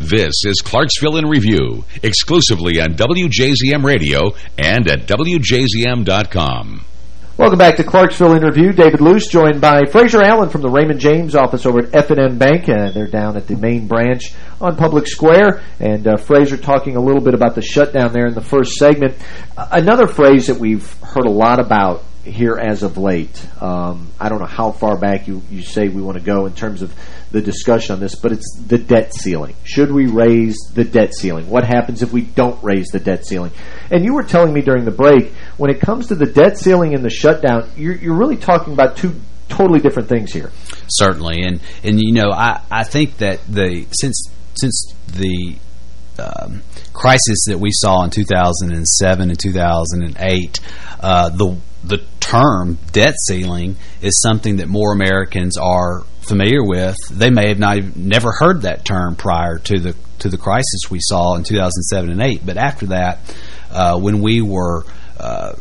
This is Clarksville in Review, exclusively on WJZM Radio and at WJZM.com. Welcome back to Clarksville in Review. David Luce joined by Fraser Allen from the Raymond James office over at F&M Bank. Uh, they're down at the main branch on Public Square. And uh, Fraser talking a little bit about the shutdown there in the first segment. Another phrase that we've heard a lot about here as of late. Um, I don't know how far back you, you say we want to go in terms of the discussion on this, but it's the debt ceiling. Should we raise the debt ceiling? What happens if we don't raise the debt ceiling? And you were telling me during the break, when it comes to the debt ceiling and the shutdown, you're, you're really talking about two totally different things here. Certainly, and and you know, I I think that the since since the um, crisis that we saw in 2007 and 2008, uh, the the term debt ceiling is something that more Americans are familiar with. They may have not never heard that term prior to the to the crisis we saw in 2007 and 8. But after that, uh, when we were uh,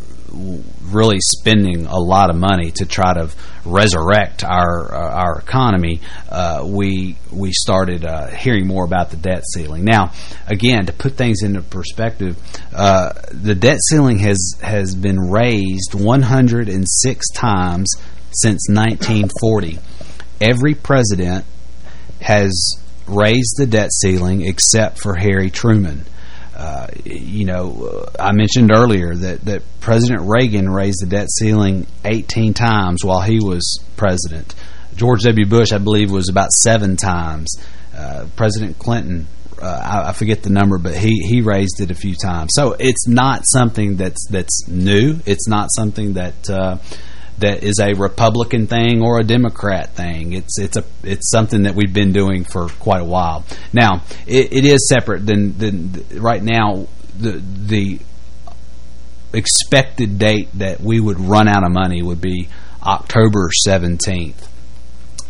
really spending a lot of money to try to resurrect our uh, our economy, uh, we we started uh, hearing more about the debt ceiling. Now, again, to put things into perspective, uh, the debt ceiling has has been raised 106 times since 1940. Every president has raised the debt ceiling except for Harry Truman. Uh, you know, uh, I mentioned earlier that, that President Reagan raised the debt ceiling 18 times while he was president. George W. Bush, I believe, was about seven times. Uh, president Clinton, uh, I, I, forget the number, but he, he raised it a few times. So it's not something that's that's new. It's not something that uh, that is a Republican thing or a Democrat thing. It's it's a it's something that we've been doing for quite a while. Now it, it is separate than than right now the the expected date that we would run out of money would be October 17th.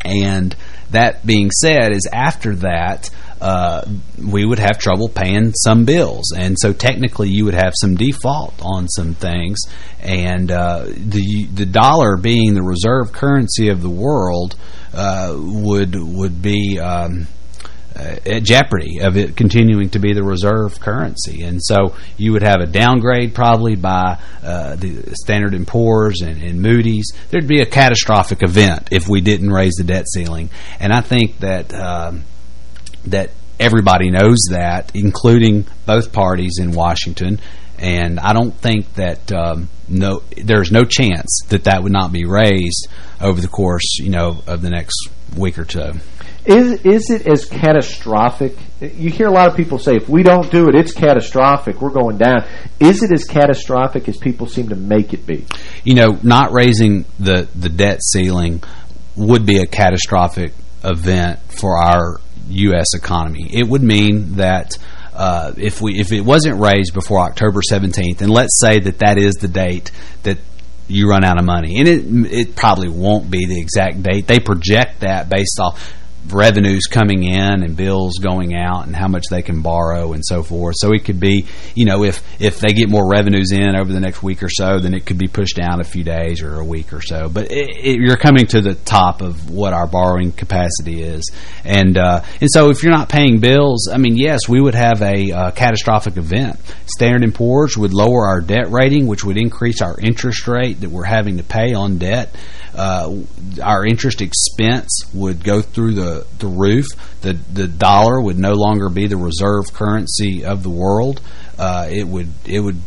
And that being said is after that uh, we would have trouble paying some bills. And so technically you would have some default on some things. And uh, the the dollar being the reserve currency of the world uh, would would be... Um, uh, at jeopardy of it continuing to be the reserve currency. And so you would have a downgrade probably by uh, the Standard & Poor's and, and, Moody's. There'd be a catastrophic event if we didn't raise the debt ceiling. And I think that um, that everybody knows that, including both parties in Washington. And I don't think that um, no, there's no chance that that would not be raised over the course, you know, of the next week or two. Is is it as catastrophic? You hear a lot of people say, if we don't do it, it's catastrophic. We're going down. Is it as catastrophic as people seem to make it be? You know, not raising the, the debt ceiling would be a catastrophic event for our U.S. economy. It would mean that uh, if we if it wasn't raised before October 17th, and let's say that that is the date that you run out of money, and it it probably won't be the exact date. They project that based off revenues coming in and bills going out and how much they can borrow and so forth. So it could be, you know, if if they get more revenues in over the next week or so, then it could be pushed down a few days or a week or so. But it, it, you're coming to the top of what our borrowing capacity is. And uh, and so if you're not paying bills, I mean, yes, we would have a uh, catastrophic event. Standard & Poor's would lower our debt rating, which would increase our interest rate that we're having to pay on debt uh, our interest expense would go through the, the roof. The, the dollar would no longer be the reserve currency of the world. Uh, it would it would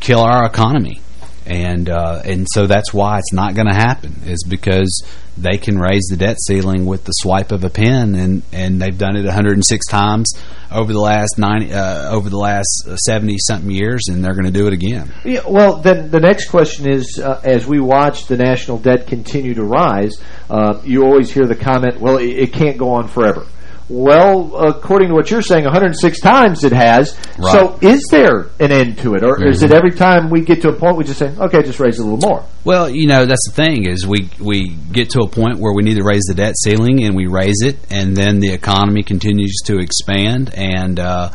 kill our economy. And uh, and so that's why it's not going to happen, is because they can raise the debt ceiling with the swipe of a pen, and and they've done it 106 times over the last 90 uh, over the last 70 something years, and they're going to do it again. Yeah, well, then the next question is, uh, as we watch the national debt continue to rise, uh, you always hear the comment, "Well, it, it can't go on forever." Well, according to what you're saying, 106 times it has. Right. So is there an end to it? Or mm -hmm. is it every time we get to a point we just say, okay, just raise it a little more? Well, you know, that's the thing is we, we get to a point where we need to raise the debt ceiling and we raise it and then the economy continues to expand and uh,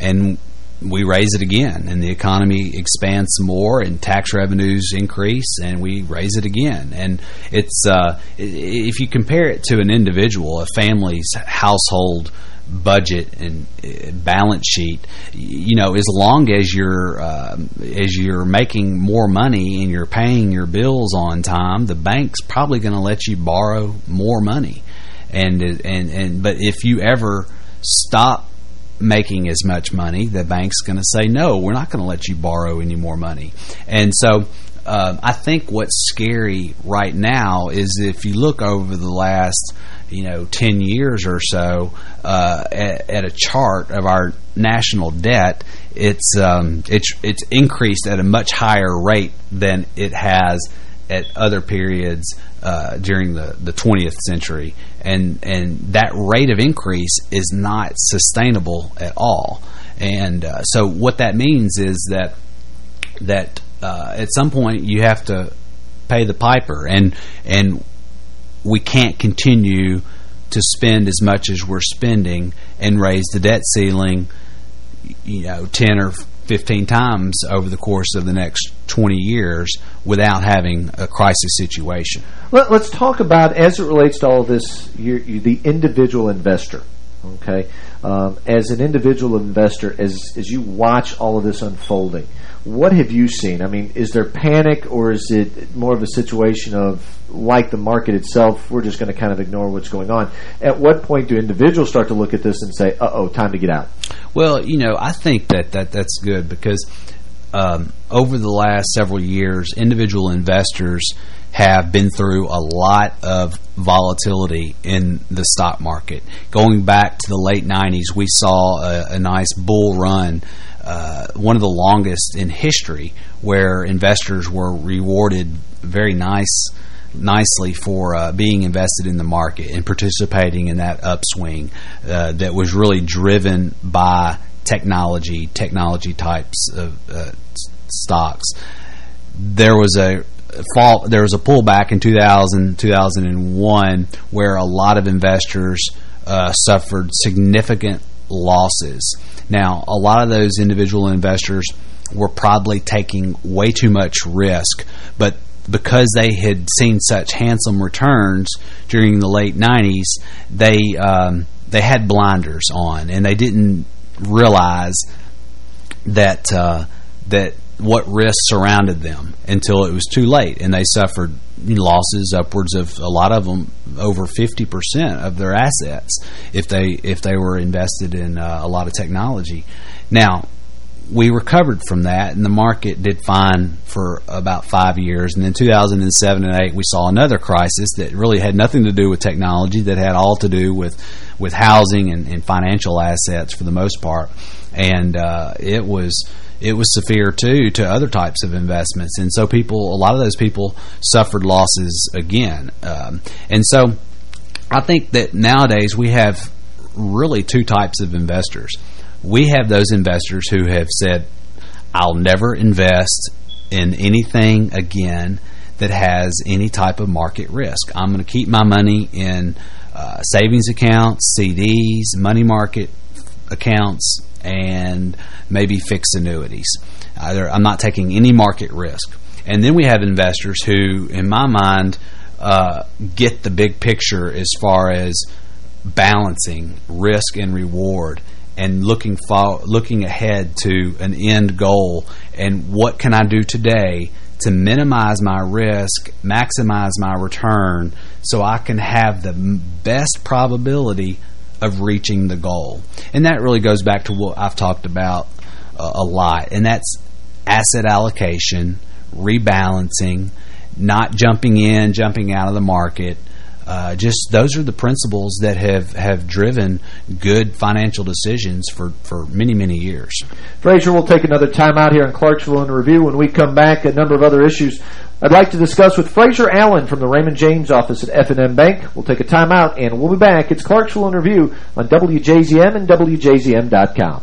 and we raise it again and the economy expands more and tax revenues increase and we raise it again. And it's uh, if you compare it to an individual a family's household budget and uh, balance sheet you know as long as you're uh, as you're making more money and you're paying your bills on time the bank's probably going to let you borrow more money. And and and but if you ever stop making as much money, the bank's going to say, no, we're not going to let you borrow any more money. And so uh, I think what's scary right now is if you look over the last you know 10 years or so uh, at, at, a chart of our national debt it's um, it's it's increased at a much higher rate than it has at other periods uh, during the, the 20th century. And, and that rate of increase is not sustainable at all. And uh, so what that means is that that uh, at some point you have to pay the piper. And, and we can't continue to spend as much as we're spending and raise the debt ceiling you know 10 or 15 times over the course of the next 20 years without having a crisis situation. Let, us talk about, as it relates to all this, you're, you're the individual investor. Okay, um, as an individual investor, as as you watch all of this unfolding, what have you seen? I mean, is there panic, or is it more of a situation of like the market itself? We're just going to kind of ignore what's going on. At what point do individuals start to look at this and say, "Uh oh, time to get out"? Well, you know, I think that that that's good because um, over the last several years, individual investors have been through a lot of volatility in the stock market. Going back to the late 90s, we saw a, a nice bull run, uh, one of the longest in history, where investors were rewarded very nice nicely for uh, being invested in the market and participating in that upswing uh, that was really driven by technology, technology types of uh, stocks. There was a fall. There was a pullback in 2000, 2001 where a lot of investors uh, suffered significant losses. Now, a lot of those individual investors were probably taking way too much risk, but because they had seen such handsome returns during the late 90s, they um, they had blinders on, and they didn't realize that uh, that what risks surrounded them until it was too late, and they suffered losses upwards of a lot of them over 50% of their assets if they if they were invested in uh, a lot of technology. Now, we recovered from that, and the market did fine for about five years. And then 2007 and 8, we saw another crisis that really had nothing to do with technology, that had all to do with with housing and, and financial assets for the most part. And uh, it was it was severe too to other types of investments. And so people, a lot of those people suffered losses again. Um, and so I think that nowadays we have really two types of investors. We have those investors who have said, I'll never invest in anything again that has any type of market risk. I'm going to keep my money in uh, savings accounts, CDs, money market accounts, and maybe fixed annuities. Either I'm not taking any market risk. And then we have investors who, in my mind, uh, get the big picture as far as balancing risk and reward and looking looking ahead to an end goal and what can I do today to minimize my risk, maximize my return so I can have the best probability of reaching the goal. And that really goes back to what I've talked about uh, a lot, and that's asset allocation, rebalancing, not jumping in, jumping out of the market. Uh, just those are the principles that have, have driven good financial decisions for, for many, many years. Fraser, we'll take another time out here in Clarksville in review. When we come back, a number of other issues I'd like to discuss with Fraser Allen from the Raymond James office at F&M Bank. We'll take a time out, and we'll be back. It's Clarksville in Review on WJZM and WJZM.com.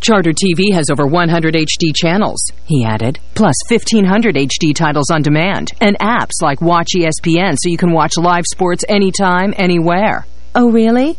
Charter TV has over 100 HD channels, he added, plus 1,500 HD titles on demand, and apps like Watch ESPN so you can watch live sports anytime, anywhere. Oh, really?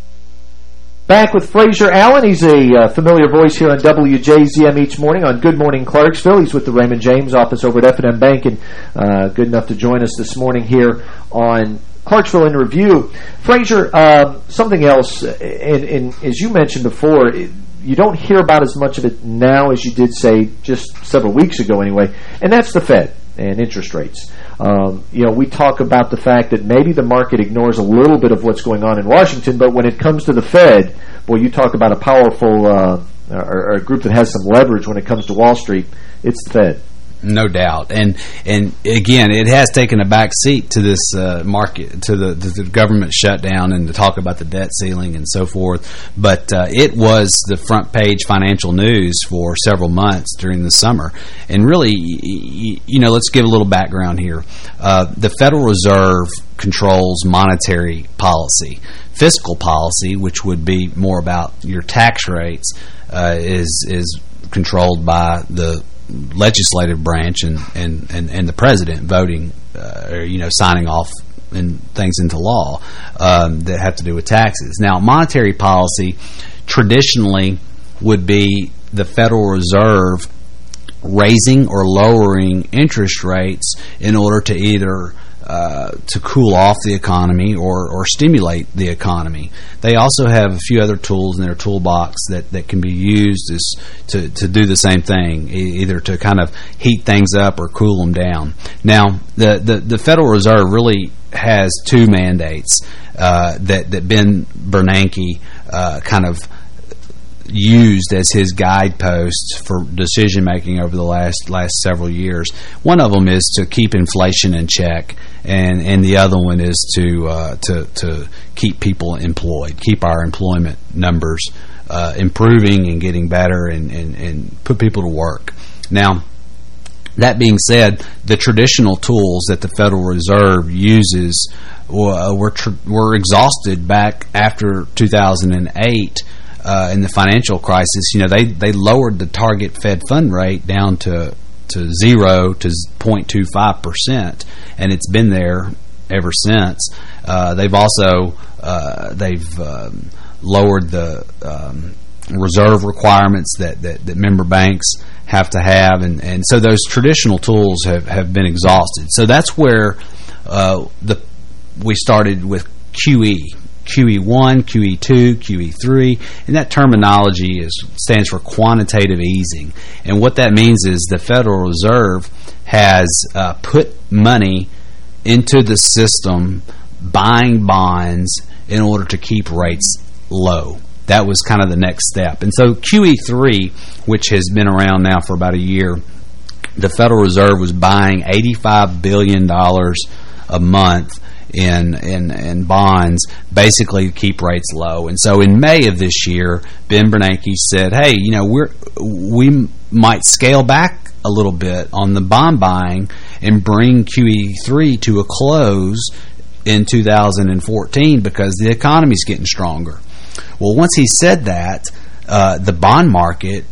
Back with Fraser Allen. He's a uh, familiar voice here on WJZM each morning on Good Morning Clarksville. He's with the Raymond James office over at F&M Bank and uh, good enough to join us this morning here on Clarksville in Review. Fraser, um, something else, and, and as you mentioned before, you don't hear about as much of it now as you did, say, just several weeks ago anyway, and that's the Fed and interest rates. Um, you know, we talk about the fact that maybe the market ignores a little bit of what's going on in Washington, but when it comes to the Fed, boy, you talk about a powerful uh, or, or a group that has some leverage when it comes to Wall Street, it's the Fed. No doubt, and and again, it has taken a back seat to this uh, market, to the, the, the, government shutdown, and to talk about the debt ceiling and so forth. But uh, it was the front page financial news for several months during the summer. And really, you know, let's give a little background here. Uh, the Federal Reserve controls monetary policy. Fiscal policy, which would be more about your tax rates, uh, is is controlled by the legislative branch and, and, and, and the president voting, uh, or, you know, signing off and things into law um, that have to do with taxes. Now, monetary policy traditionally would be the Federal Reserve raising or lowering interest rates in order to either uh, to cool off the economy or, or stimulate the economy. They also have a few other tools in their toolbox that, that can be used as to, to do the same thing, either to kind of heat things up or cool them down. Now, the, the, the Federal Reserve really has two mandates uh, that, that Ben Bernanke uh, kind of used as his guideposts for decision making over the last last several years. One of them is to keep inflation in check, and and the other one is to uh, to to keep people employed, keep our employment numbers uh, improving and getting better, and, and and put people to work. Now. That being said, the traditional tools that the Federal Reserve uses uh, were were exhausted back after 2008 uh, in the financial crisis, you know, they they lowered the target Fed fund rate down to to zero to 0.25 percent, and it's been there ever since. Uh, they've also uh, they've um, lowered the um, reserve requirements that, that, that member banks have to have, and and so those traditional tools have have been exhausted. So that's where uh, the we started with QE QE1, QE2, QE3, and that terminology is stands for quantitative easing. And what that means is the Federal Reserve has uh, put money into the system buying bonds in order to keep rates low. That was kind of the next step. And so QE3, which has been around now for about a year, the Federal Reserve was buying $85 billion a month in, in, in bonds basically keep rates low. And so in May of this year, Ben Bernanke said, hey, you know, we're, we might scale back a little bit on the bond buying and bring QE3 to a close in 2014 because the economy's getting stronger. Well, once he said that, uh, the bond market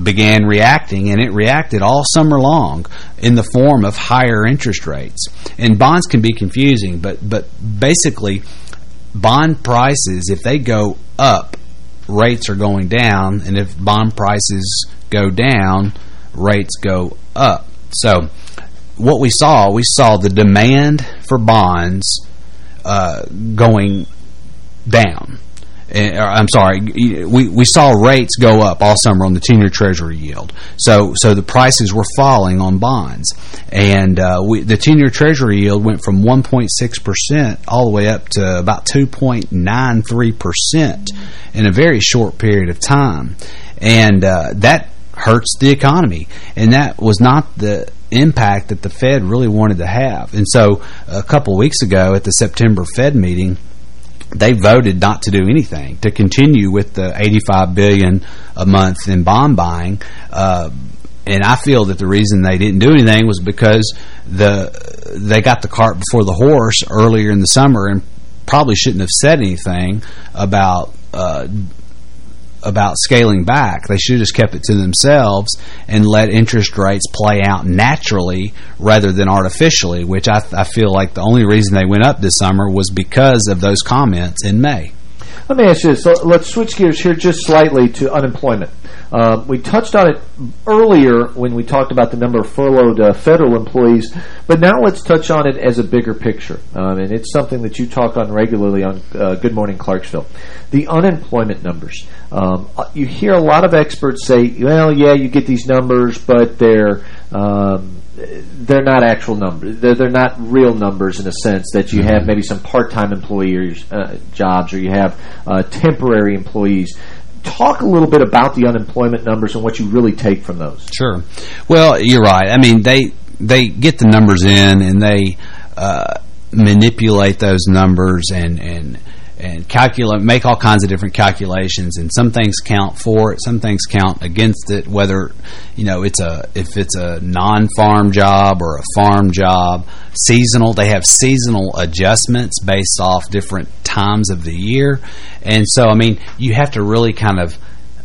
began reacting, and it reacted all summer long in the form of higher interest rates. And bonds can be confusing, but but basically, bond prices, if they go up, rates are going down, and if bond prices go down, rates go up. So what we saw, we saw the demand for bonds uh, going down. Uh, I'm sorry, we we saw rates go up all summer on the 10-year Treasury yield. So so the prices were falling on bonds, and uh, we, the 10-year Treasury yield went from 1.6 percent all the way up to about 2.93 percent in a very short period of time, and uh, that hurts the economy, and that was not the impact that the Fed really wanted to have. And so a couple weeks ago at the September Fed meeting they voted not to do anything to continue with the 85 billion a month in bond buying uh, and I feel that the reason they didn't do anything was because the they got the cart before the horse earlier in the summer and probably shouldn't have said anything about uh, about scaling back. They should have just kept it to themselves and let interest rates play out naturally rather than artificially, which I, I feel like the only reason they went up this summer was because of those comments in May. Let me ask you this. Let's switch gears here just slightly to unemployment. Uh, we touched on it earlier when we talked about the number of furloughed uh, federal employees, but now let's touch on it as a bigger picture. Um, and it's something that you talk on regularly on uh, Good Morning Clarksville. The unemployment numbers. Um, uh, you hear a lot of experts say, well, yeah, you get these numbers, but they're... Um, they're not actual numbers. They're, they're not real numbers in a sense that you have mm-hmm. maybe some part-time employees uh, jobs or you have uh, temporary employees. Talk a little bit about the unemployment numbers and what you really take from those. Sure. Well, you're right. I mean, they they get the numbers in and they uh, manipulate those numbers and and and calculate, make all kinds of different calculations, and some things count for it, some things count against it. Whether you know it's a if it's a non-farm job or a farm job, seasonal. They have seasonal adjustments based off different times of the year, and so I mean you have to really kind of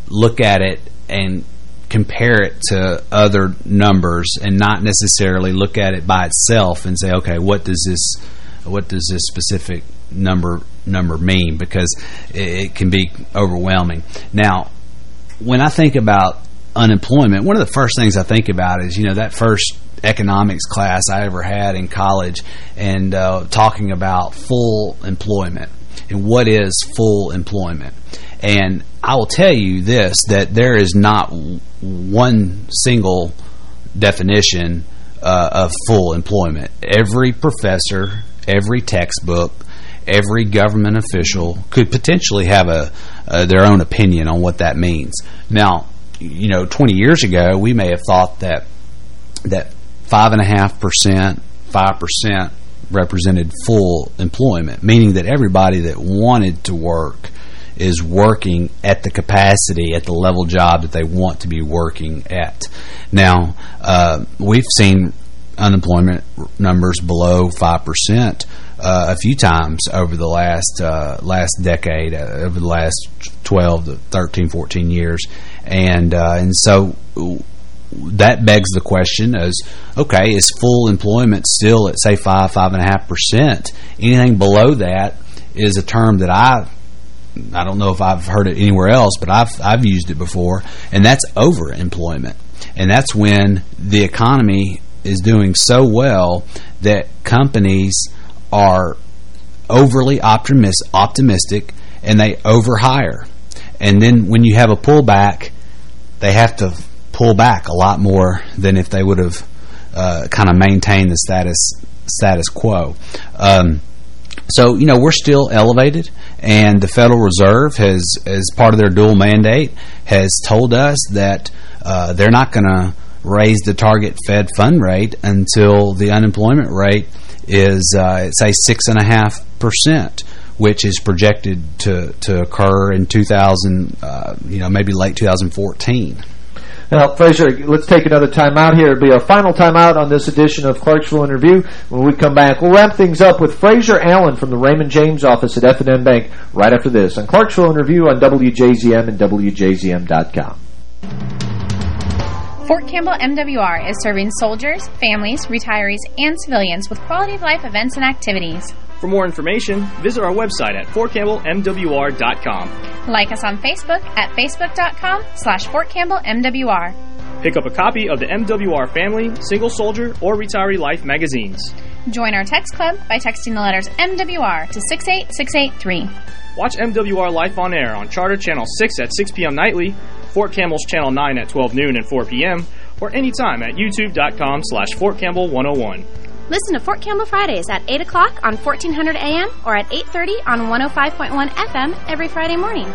look at it and compare it to other numbers and not necessarily look at it by itself and say, okay, what does this what does this specific number number mean because it, it can be overwhelming. Now, when I think about unemployment, one of the first things I think about is, you know, that first economics class I ever had in college and uh, talking about full employment and what is full employment. And I will tell you this, that there is not one single definition uh, of full employment. Every professor, every textbook, every government official could potentially have a uh, their own opinion on what that means. Now, you know, 20 years ago, we may have thought that that five and a half percent, five percent represented full employment, meaning that everybody that wanted to work is working at the capacity, at the level job that they want to be working at. Now, uh, we've seen unemployment numbers below 5% uh, a few times over the last uh, last decade, uh, over the last 12 to 13, 14 years. And, uh, and so that begs the question as, okay, is full employment still at, say, 5, 5.5%? Anything below that is a term that I I don't know if I've heard it anywhere else, but I've I've used it before, and that's overemployment. And that's when the economy is doing so well that companies are overly optimist, optimistic and they overhire. And then when you have a pullback, they have to pull back a lot more than if they would have uh, kind of maintained the status status quo. Um, so, you know, we're still elevated, and the Federal Reserve has, as part of their dual mandate, has told us that uh, they're not going to raise the target Fed fund rate until the unemployment rate is, uh, say, 6.5%, which is projected to, to occur in 2000, uh, you know, maybe late 2014. Now, Fraser, let's take another time out here. It'll be our final time out on this edition of Clarksville in Review. When we come back, we'll wrap things up with Fraser Allen from the Raymond James office at F&M Bank right after this on Clarksville in Review on WJZM and WJZM.com. Fort Campbell MWR is serving soldiers, families, retirees, and civilians with quality of life events and activities. For more information, visit our website at fortcampbellmwr.com. Like us on Facebook at facebook.com slash fortcampbellmwr. Pick up a copy of the MWR Family, Single Soldier, or Retiree Life magazines. Join our text club by texting the letters MWR to 68683. Watch MWR Life on air on Charter Channel 6 at 6 p.m. nightly, Fort Campbell's Channel 9 at 12 noon and 4 p.m., or anytime at youtube.com slash fortcampbell101. Listen to Fort Campbell Fridays at 8 o'clock on 1400 AM or at 8.30 on 105.1 FM every Friday morning.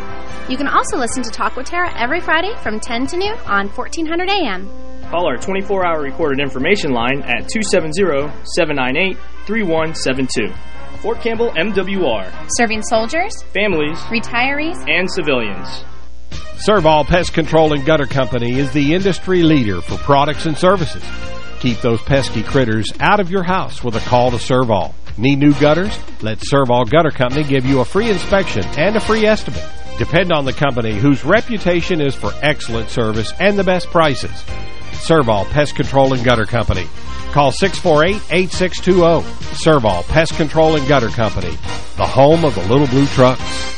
You can also listen to Talk with Tara every Friday from 10 to noon on 1400 AM. Call our 24-hour recorded information line at 270-798-3172. Fort Campbell MWR. Serving soldiers, families, retirees, and civilians. Servall Pest Control and Gutter Company is the industry leader for products and services. Keep those pesky critters out of your house with a call to Servall. Need new gutters? Let Servall Gutter Company give you a free inspection and a free estimate. Depend on the company whose reputation is for excellent service and the best prices. Servall Pest Control and Gutter Company. Call 648-8620. Servall Pest Control and Gutter Company, the home of the little blue trucks.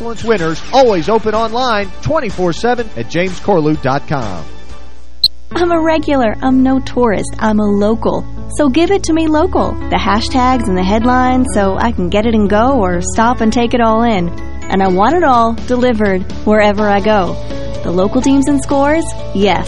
Excellence winners, always open online 24-7 at jamescorlew.com. I'm a regular. I'm no tourist. I'm a local. So give it to me local. The hashtags and the headlines so I can get it and go or stop and take it all in. And I want it all delivered wherever I go. The local teams and scores? Yes.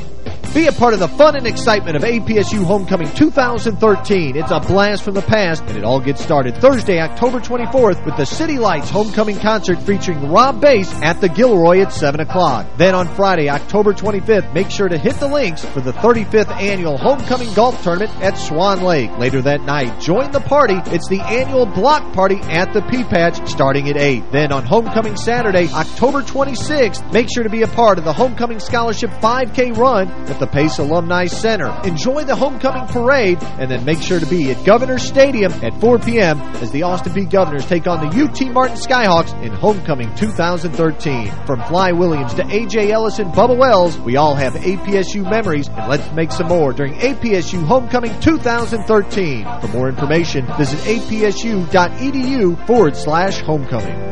Be a part of the fun and excitement of APSU Homecoming 2013. It's a blast from the past, and it all gets started Thursday, October 24th with the City Lights Homecoming Concert featuring Rob Base at the Gilroy at 7 o'clock. Then on Friday, October 25th, make sure to hit the links for the 35th Annual Homecoming Golf Tournament at Swan Lake. Later that night, join the party. It's the annual block party at the P-Patch starting at 8. Then on Homecoming Saturday, October 26th, make sure to be a part of the Homecoming Scholarship 5K Run at the Pace Alumni Center. Enjoy the homecoming parade and then make sure to be at Governor's Stadium at 4 p.m. as the Austin Peay Governors take on the UT Martin Skyhawks in Homecoming 2013. From Fly Williams to A.J. Ellis and Bubba Wells, we all have APSU memories and let's make some more during APSU Homecoming 2013. For more information, visit apsu.edu forward slash homecoming.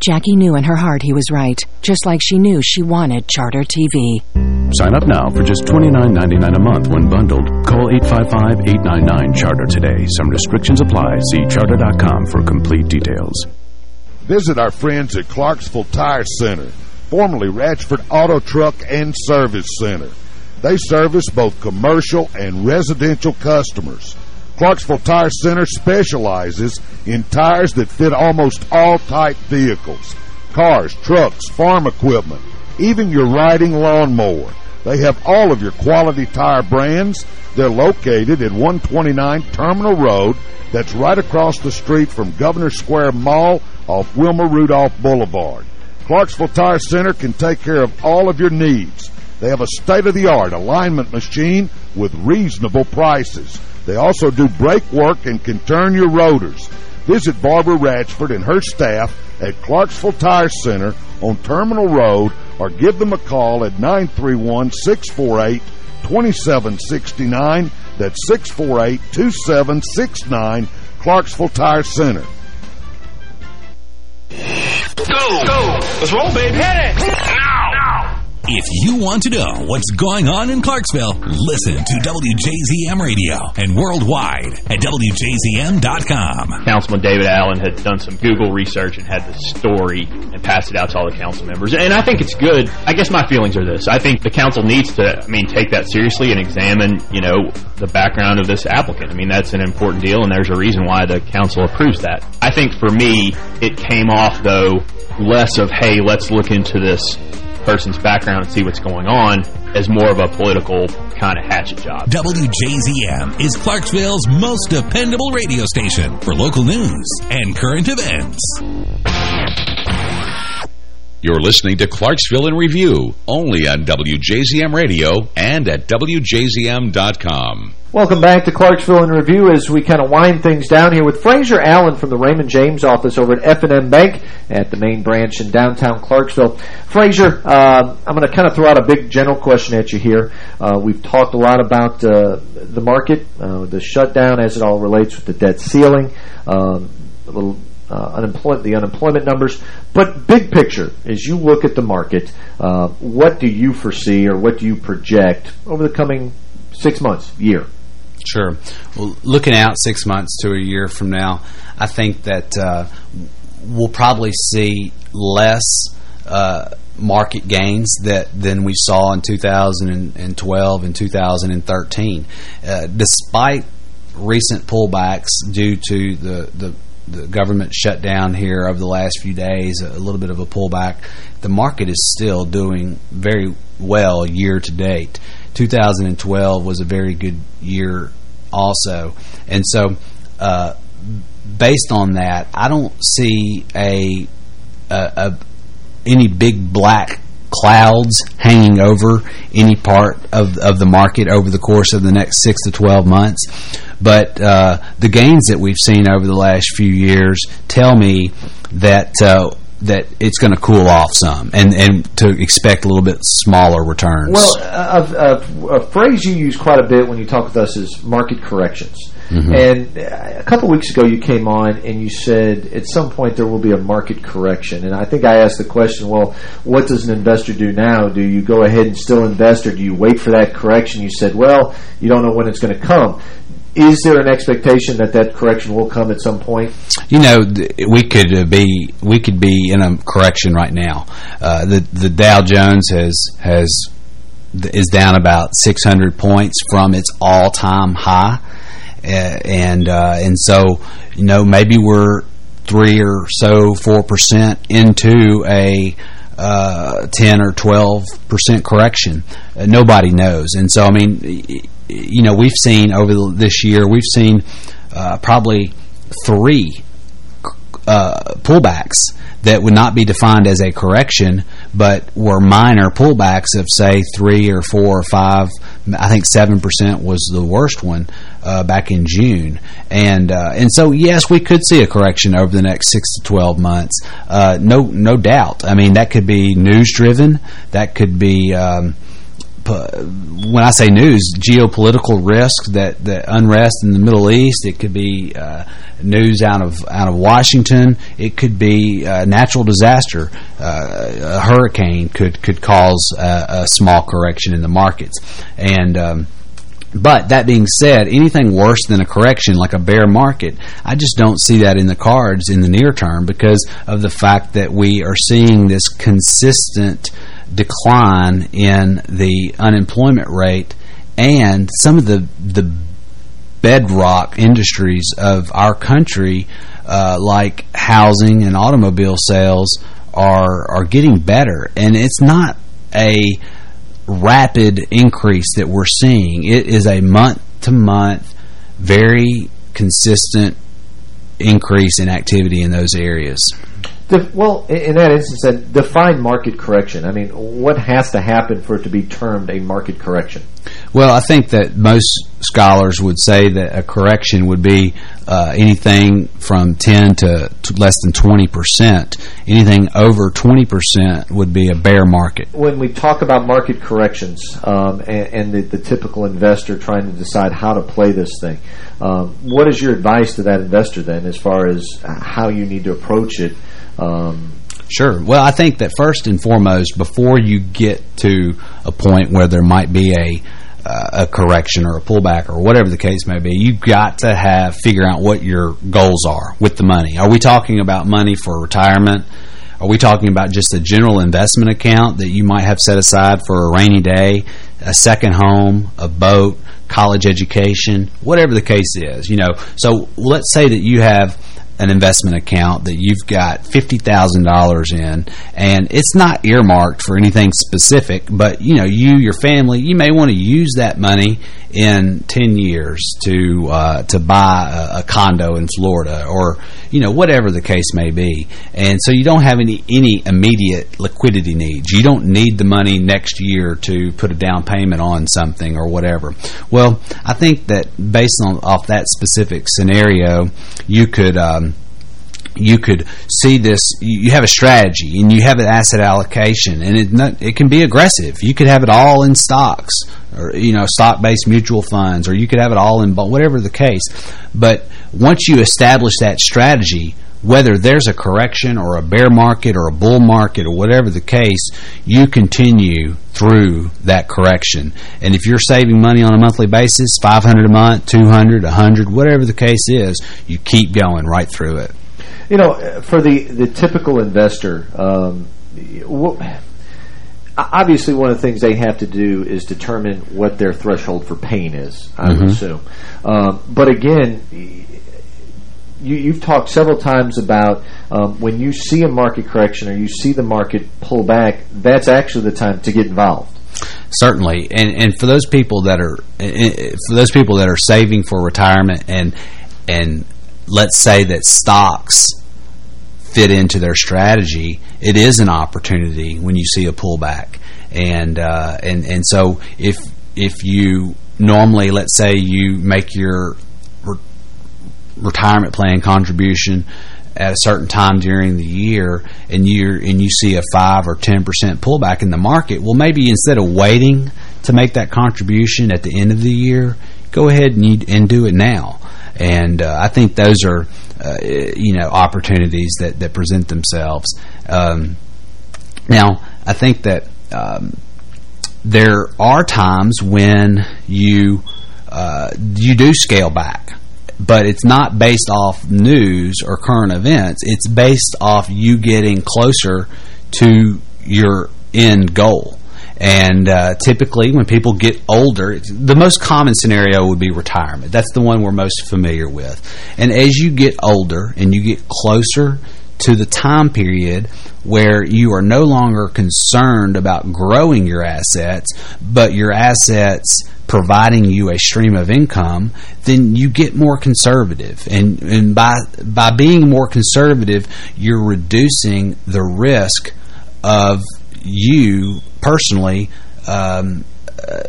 Jackie knew in her heart he was right, just like she knew she wanted Charter TV. Sign up now for just $29.99 a month when bundled. Call 855-899-CHARTER today. Some restrictions apply. See charter.com for complete details. Visit our friends at Clarksville Tire Center, formerly Ratchford Auto Truck and Service Center. They service both commercial and residential customers. Clarksville Tire Center specializes in tires that fit almost all type vehicles. Cars, trucks, farm equipment, even your riding lawnmower. They have all of your quality tire brands. They're located at 129 Terminal Road. That's right across the street from Governor Square Mall off Wilma Rudolph Boulevard. Clarksville Tire Center can take care of all of your needs. They have a state-of-the-art alignment machine with reasonable prices. They also do brake work and can turn your rotors. Visit Barbara Ratchford and her staff at Clarksville Tire Center on Terminal Road or give them a call at 931-648-2769. That's 648-2769, Clarksville Tire Center. Go! Go! Let's roll, baby! Hit it! If you want to know what's going on in Clarksville, listen to WJZM Radio and worldwide at WJZM.com. Councilman David Allen had done some Google research and had the story and passed it out to all the council members. And I think it's good. I guess my feelings are this. I think the council needs to, I mean, take that seriously and examine, you know, the background of this applicant. I mean, that's an important deal, and there's a reason why the council approves that. I think for me, it came off, though, less of, hey, let's look into this person's background and see what's going on as more of a political kind of hatchet job. WJZM is Clarksville's most dependable radio station for local news and current events. You're listening to Clarksville in Review, only on WJZM Radio and at WJZM.com. Welcome back to Clarksville in Review as we kind of wind things down here with Fraser Allen from the Raymond James office over at F&M Bank at the main branch in downtown Clarksville. Fraser, uh, I'm going to kind of throw out a big general question at you here. Uh, we've talked a lot about uh, the market, uh, the shutdown as it all relates with the debt ceiling, um, a little uh, unemployment, the unemployment numbers. But big picture, as you look at the market, uh, what do you foresee or what do you project over the coming six months, year? Sure. Well, looking out six months to a year from now, I think that uh, we'll probably see less uh, market gains that than we saw in 2012 and 2013. Uh, despite recent pullbacks due to the, the the government shutdown here over the last few days, a little bit of a pullback, the market is still doing very well year to date. 2012 was a very good year also. And so uh, based on that, I don't see a, a, a any big black clouds hanging over any part of of the market over the course of the next six to 12 months. But uh, the gains that we've seen over the last few years tell me that uh, that it's going to cool off some and, and to expect a little bit smaller returns. Well, a, a, a phrase you use quite a bit when you talk with us is market corrections. Mm -hmm. And a couple weeks ago you came on and you said at some point there will be a market correction. And I think I asked the question, well, what does an investor do now? Do you go ahead and still invest or do you wait for that correction? You said, well, you don't know when it's going to come is there an expectation that that correction will come at some point? You know, we could uh, be we could be in a correction right now. Uh, the the Dow Jones has has is down about 600 points from its all time high, uh, and uh, and so you know maybe we're three or so four percent into a uh, 10 or 12 percent correction. Uh, nobody knows. And so, I mean, you know, we've seen over this year, we've seen uh, probably three uh, pullbacks that would not be defined as a correction, but were minor pullbacks of, say, three or four or five. I think 7% was the worst one uh, back in June. And uh, and so, yes, we could see a correction over the next 6 to 12 months. Uh, no no doubt. I mean, that could be news-driven. That could be... Um, when I say news, geopolitical risk, that the unrest in the Middle East, it could be uh, news out of out of Washington, it could be a natural disaster, uh, a hurricane could could cause a, a, small correction in the markets, and. Um, but that being said, anything worse than a correction like a bear market, I just don't see that in the cards in the near term because of the fact that we are seeing this consistent decline in the unemployment rate and some of the the bedrock industries of our country uh, like housing and automobile sales are are getting better. And it's not a rapid increase that we're seeing. It is a month to month very consistent increase in activity in those areas well, in that instance, then define market correction. I mean, what has to happen for it to be termed a market correction? Well, I think that most scholars would say that a correction would be uh, anything from 10 to, to less than 20%. Anything over 20% would be a bear market. When we talk about market corrections um, and, and the, the, typical investor trying to decide how to play this thing, um, what is your advice to that investor then as far as how you need to approach it um, Sure. Well, I think that first and foremost, before you get to a point where there might be a uh, a correction or a pullback or whatever the case may be, you've got to have figure out what your goals are with the money. Are we talking about money for retirement? Are we talking about just a general investment account that you might have set aside for a rainy day, a second home, a boat, college education, whatever the case is, you know. So let's say that you have an investment account that you've got $50,000 in and it's not earmarked for anything specific but you know you your family you may want to use that money in 10 years to uh, to buy a, a, condo in Florida or you know whatever the case may be. And so you don't have any any immediate liquidity needs. You don't need the money next year to put a down payment on something or whatever. Well I think that based on off that specific scenario you could um, you could see this you have a strategy and you have an asset allocation and it not, it can be aggressive you could have it all in stocks or you know stock-based mutual funds or you could have it all in whatever the case but once you establish that strategy whether there's a correction or a bear market or a bull market or whatever the case, you continue through that correction. And if you're saving money on a monthly basis, 500 a month, 200, 100, whatever the case is, you keep going right through it. You know, for the, the typical investor, um, obviously one of the things they have to do is determine what their threshold for pain is, I mm -hmm. would assume. Um, but again, you, have talked several times about um, when you see a market correction or you see the market pull back, that's actually the time to get involved. Certainly, and and for those people that are for those people that are saving for retirement and and let's say that stocks fit into their strategy, it is an opportunity when you see a pullback. And uh, and and so if if you normally, let's say you make your re retirement plan contribution at a certain time during the year and you and you see a 5 or 10% pullback in the market, well maybe instead of waiting to make that contribution at the end of the year, go ahead and, you, and do it now. And uh, I think those are, uh, you know, opportunities that, that present themselves. Um, now, I think that um, there are times when you uh, you do scale back but it's not based off news or current events. It's based off you getting closer to your end goal. And uh, typically, when people get older, the most common scenario would be retirement. That's the one we're most familiar with. And as you get older and you get closer to the time period where you are no longer concerned about growing your assets, but your assets providing you a stream of income, then you get more conservative. And, and by, by being more conservative, you're reducing the risk of you personally um, uh,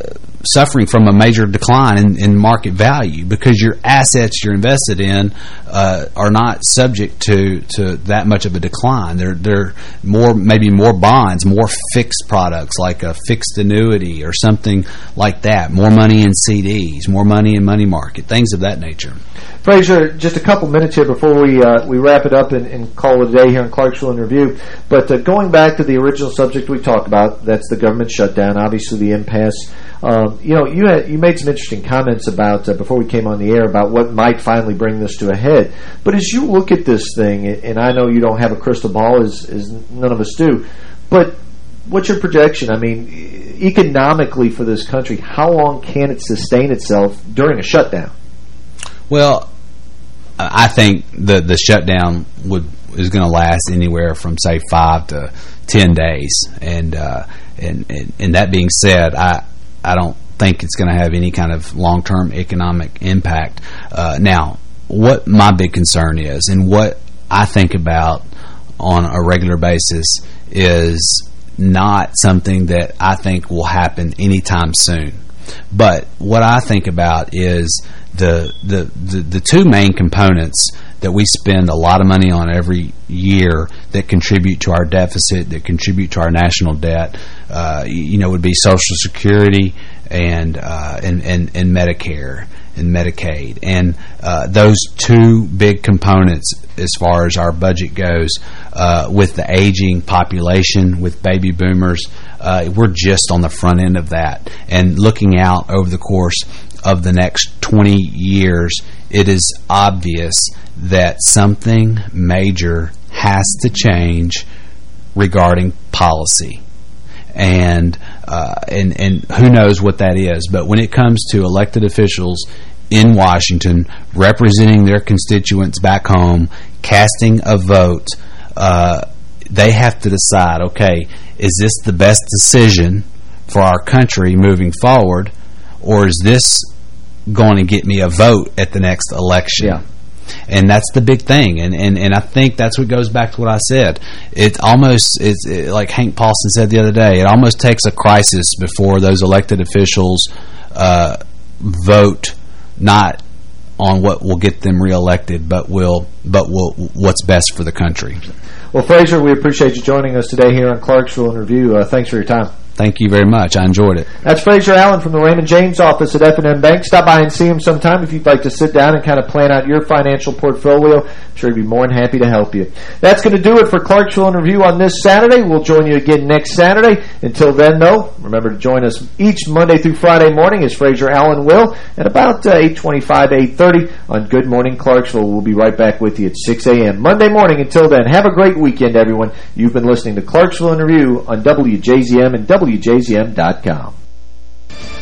suffering from a major decline in, in, market value because your assets you're invested in uh, are not subject to to that much of a decline. They're they're more maybe more bonds, more fixed products like a fixed annuity or something like that. More money in CDs, more money in money market, things of that nature. Fraser, just a couple minutes here before we uh, we wrap it up and, and, call it a day here in Clarksville in Review. But uh, going back to the original subject we talked about, that's the government shutdown, obviously the impasse. Um, you know, you had, you made some interesting comments about, uh, before we came on the air, about what might finally bring this to a head. But as you look at this thing, and I know you don't have a crystal ball, as, as none of us do, but what's your projection? I mean, economically for this country, how long can it sustain itself during a shutdown? Well, I think the the shutdown would is going to last anywhere from say five to ten days, and uh, and, and and that being said, I I don't think it's going to have any kind of long term economic impact. Uh, now, what my big concern is, and what I think about on a regular basis is not something that I think will happen anytime soon. But what I think about is the, the, the, the two main components that we spend a lot of money on every year that contribute to our deficit, that contribute to our national debt, uh, you know, would be Social Security and, uh, and, and, and Medicare and Medicaid. And uh, those two big components as far as our budget goes, uh, with the aging population, with baby boomers, uh, we're just on the front end of that. And looking out over the course of the next 20 years, it is obvious that something major has to change regarding policy. And uh, and and who knows what that is. But when it comes to elected officials in Washington representing their constituents back home, casting a vote, uh, they have to decide, okay, is this the best decision for our country moving forward, or is this going to get me a vote at the next election? Yeah. And that's the big thing, and, and and I think that's what goes back to what I said. It almost it's it, like Hank Paulson said the other day. It almost takes a crisis before those elected officials uh, vote not on what will get them reelected, but will but will what's best for the country. Well, Fraser, we appreciate you joining us today here on Clarksville in Review. Uh, thanks for your time. Thank you very much. I enjoyed it. That's Fraser Allen from the Raymond James office at F&M Bank. Stop by and see him sometime if you'd like to sit down and kind of plan out your financial portfolio. I'm sure he'd be more than happy to help you. That's going to do it for Clarksville in Review on this Saturday. We'll join you again next Saturday. Until then, though, remember to join us each Monday through Friday morning as Fraser Allen will at about uh, 8.25, 8.30 on Good Morning Clarksville. We'll be right back with you at 6 a.m. Monday morning. Until then, have a great weekend, everyone. You've been listening to Clarksville in Review on WJZM and WJZM.com.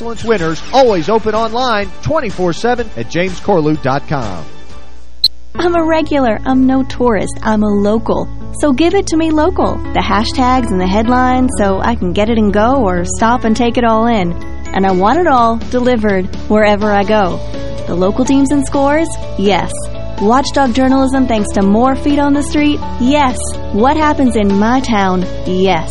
Excellence winners, always open online 24-7 at jamescorlew.com. I'm a regular. I'm no tourist. I'm a local. So give it to me local. The hashtags and the headlines so I can get it and go or stop and take it all in. And I want it all delivered wherever I go. The local teams and scores? Yes. Watchdog journalism thanks to more feet on the street? Yes. What happens in my town? Yes.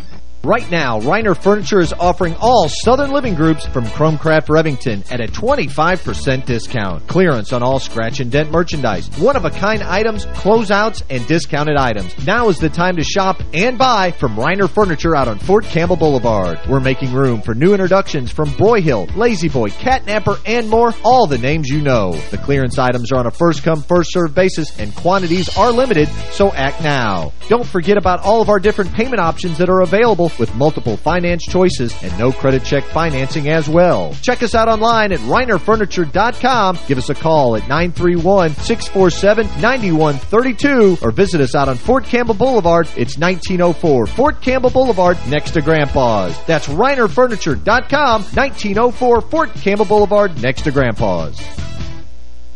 Right now, Reiner Furniture is offering all Southern Living Groups from Chromcraft Revington at a 25% discount. Clearance on all scratch and dent merchandise, one-of-a-kind items, closeouts, and discounted items. Now is the time to shop and buy from Reiner Furniture out on Fort Campbell Boulevard. We're making room for new introductions from Broyhill, La-Z-Boy, Catnapper, and more, all the names you know. The clearance items are on a first-come, first-served basis, and quantities are limited, so act now. Don't forget about all of our different payment options that are available with multiple finance choices and no credit check financing as well. Check us out online at reinerfurniture.com. Give us a call at 931-647-9132 or visit us out on Fort Campbell Boulevard. It's 1904 Fort Campbell Boulevard next to Grandpa's. That's reinerfurniture.com, 1904 Fort Campbell Boulevard next to Grandpa's.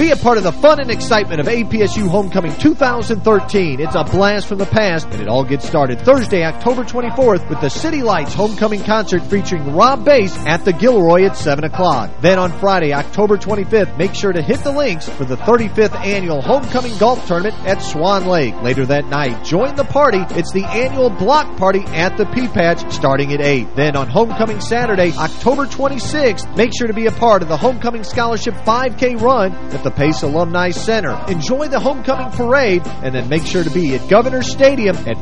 Be a part of the fun and excitement of APSU Homecoming 2013. It's a blast from the past, and it all gets started Thursday, October 24th with the City Lights Homecoming Concert featuring Rob Base at the Gilroy at 7 o'clock. Then on Friday, October 25th, make sure to hit the links for the 35th Annual Homecoming Golf Tournament at Swan Lake. Later that night, join the party. It's the annual block party at the P-Patch starting at 8. Then on Homecoming Saturday, October 26th, make sure to be a part of the Homecoming Scholarship 5K run at the Pace Alumni Center. Enjoy the homecoming parade and then make sure to be at Governor's Stadium at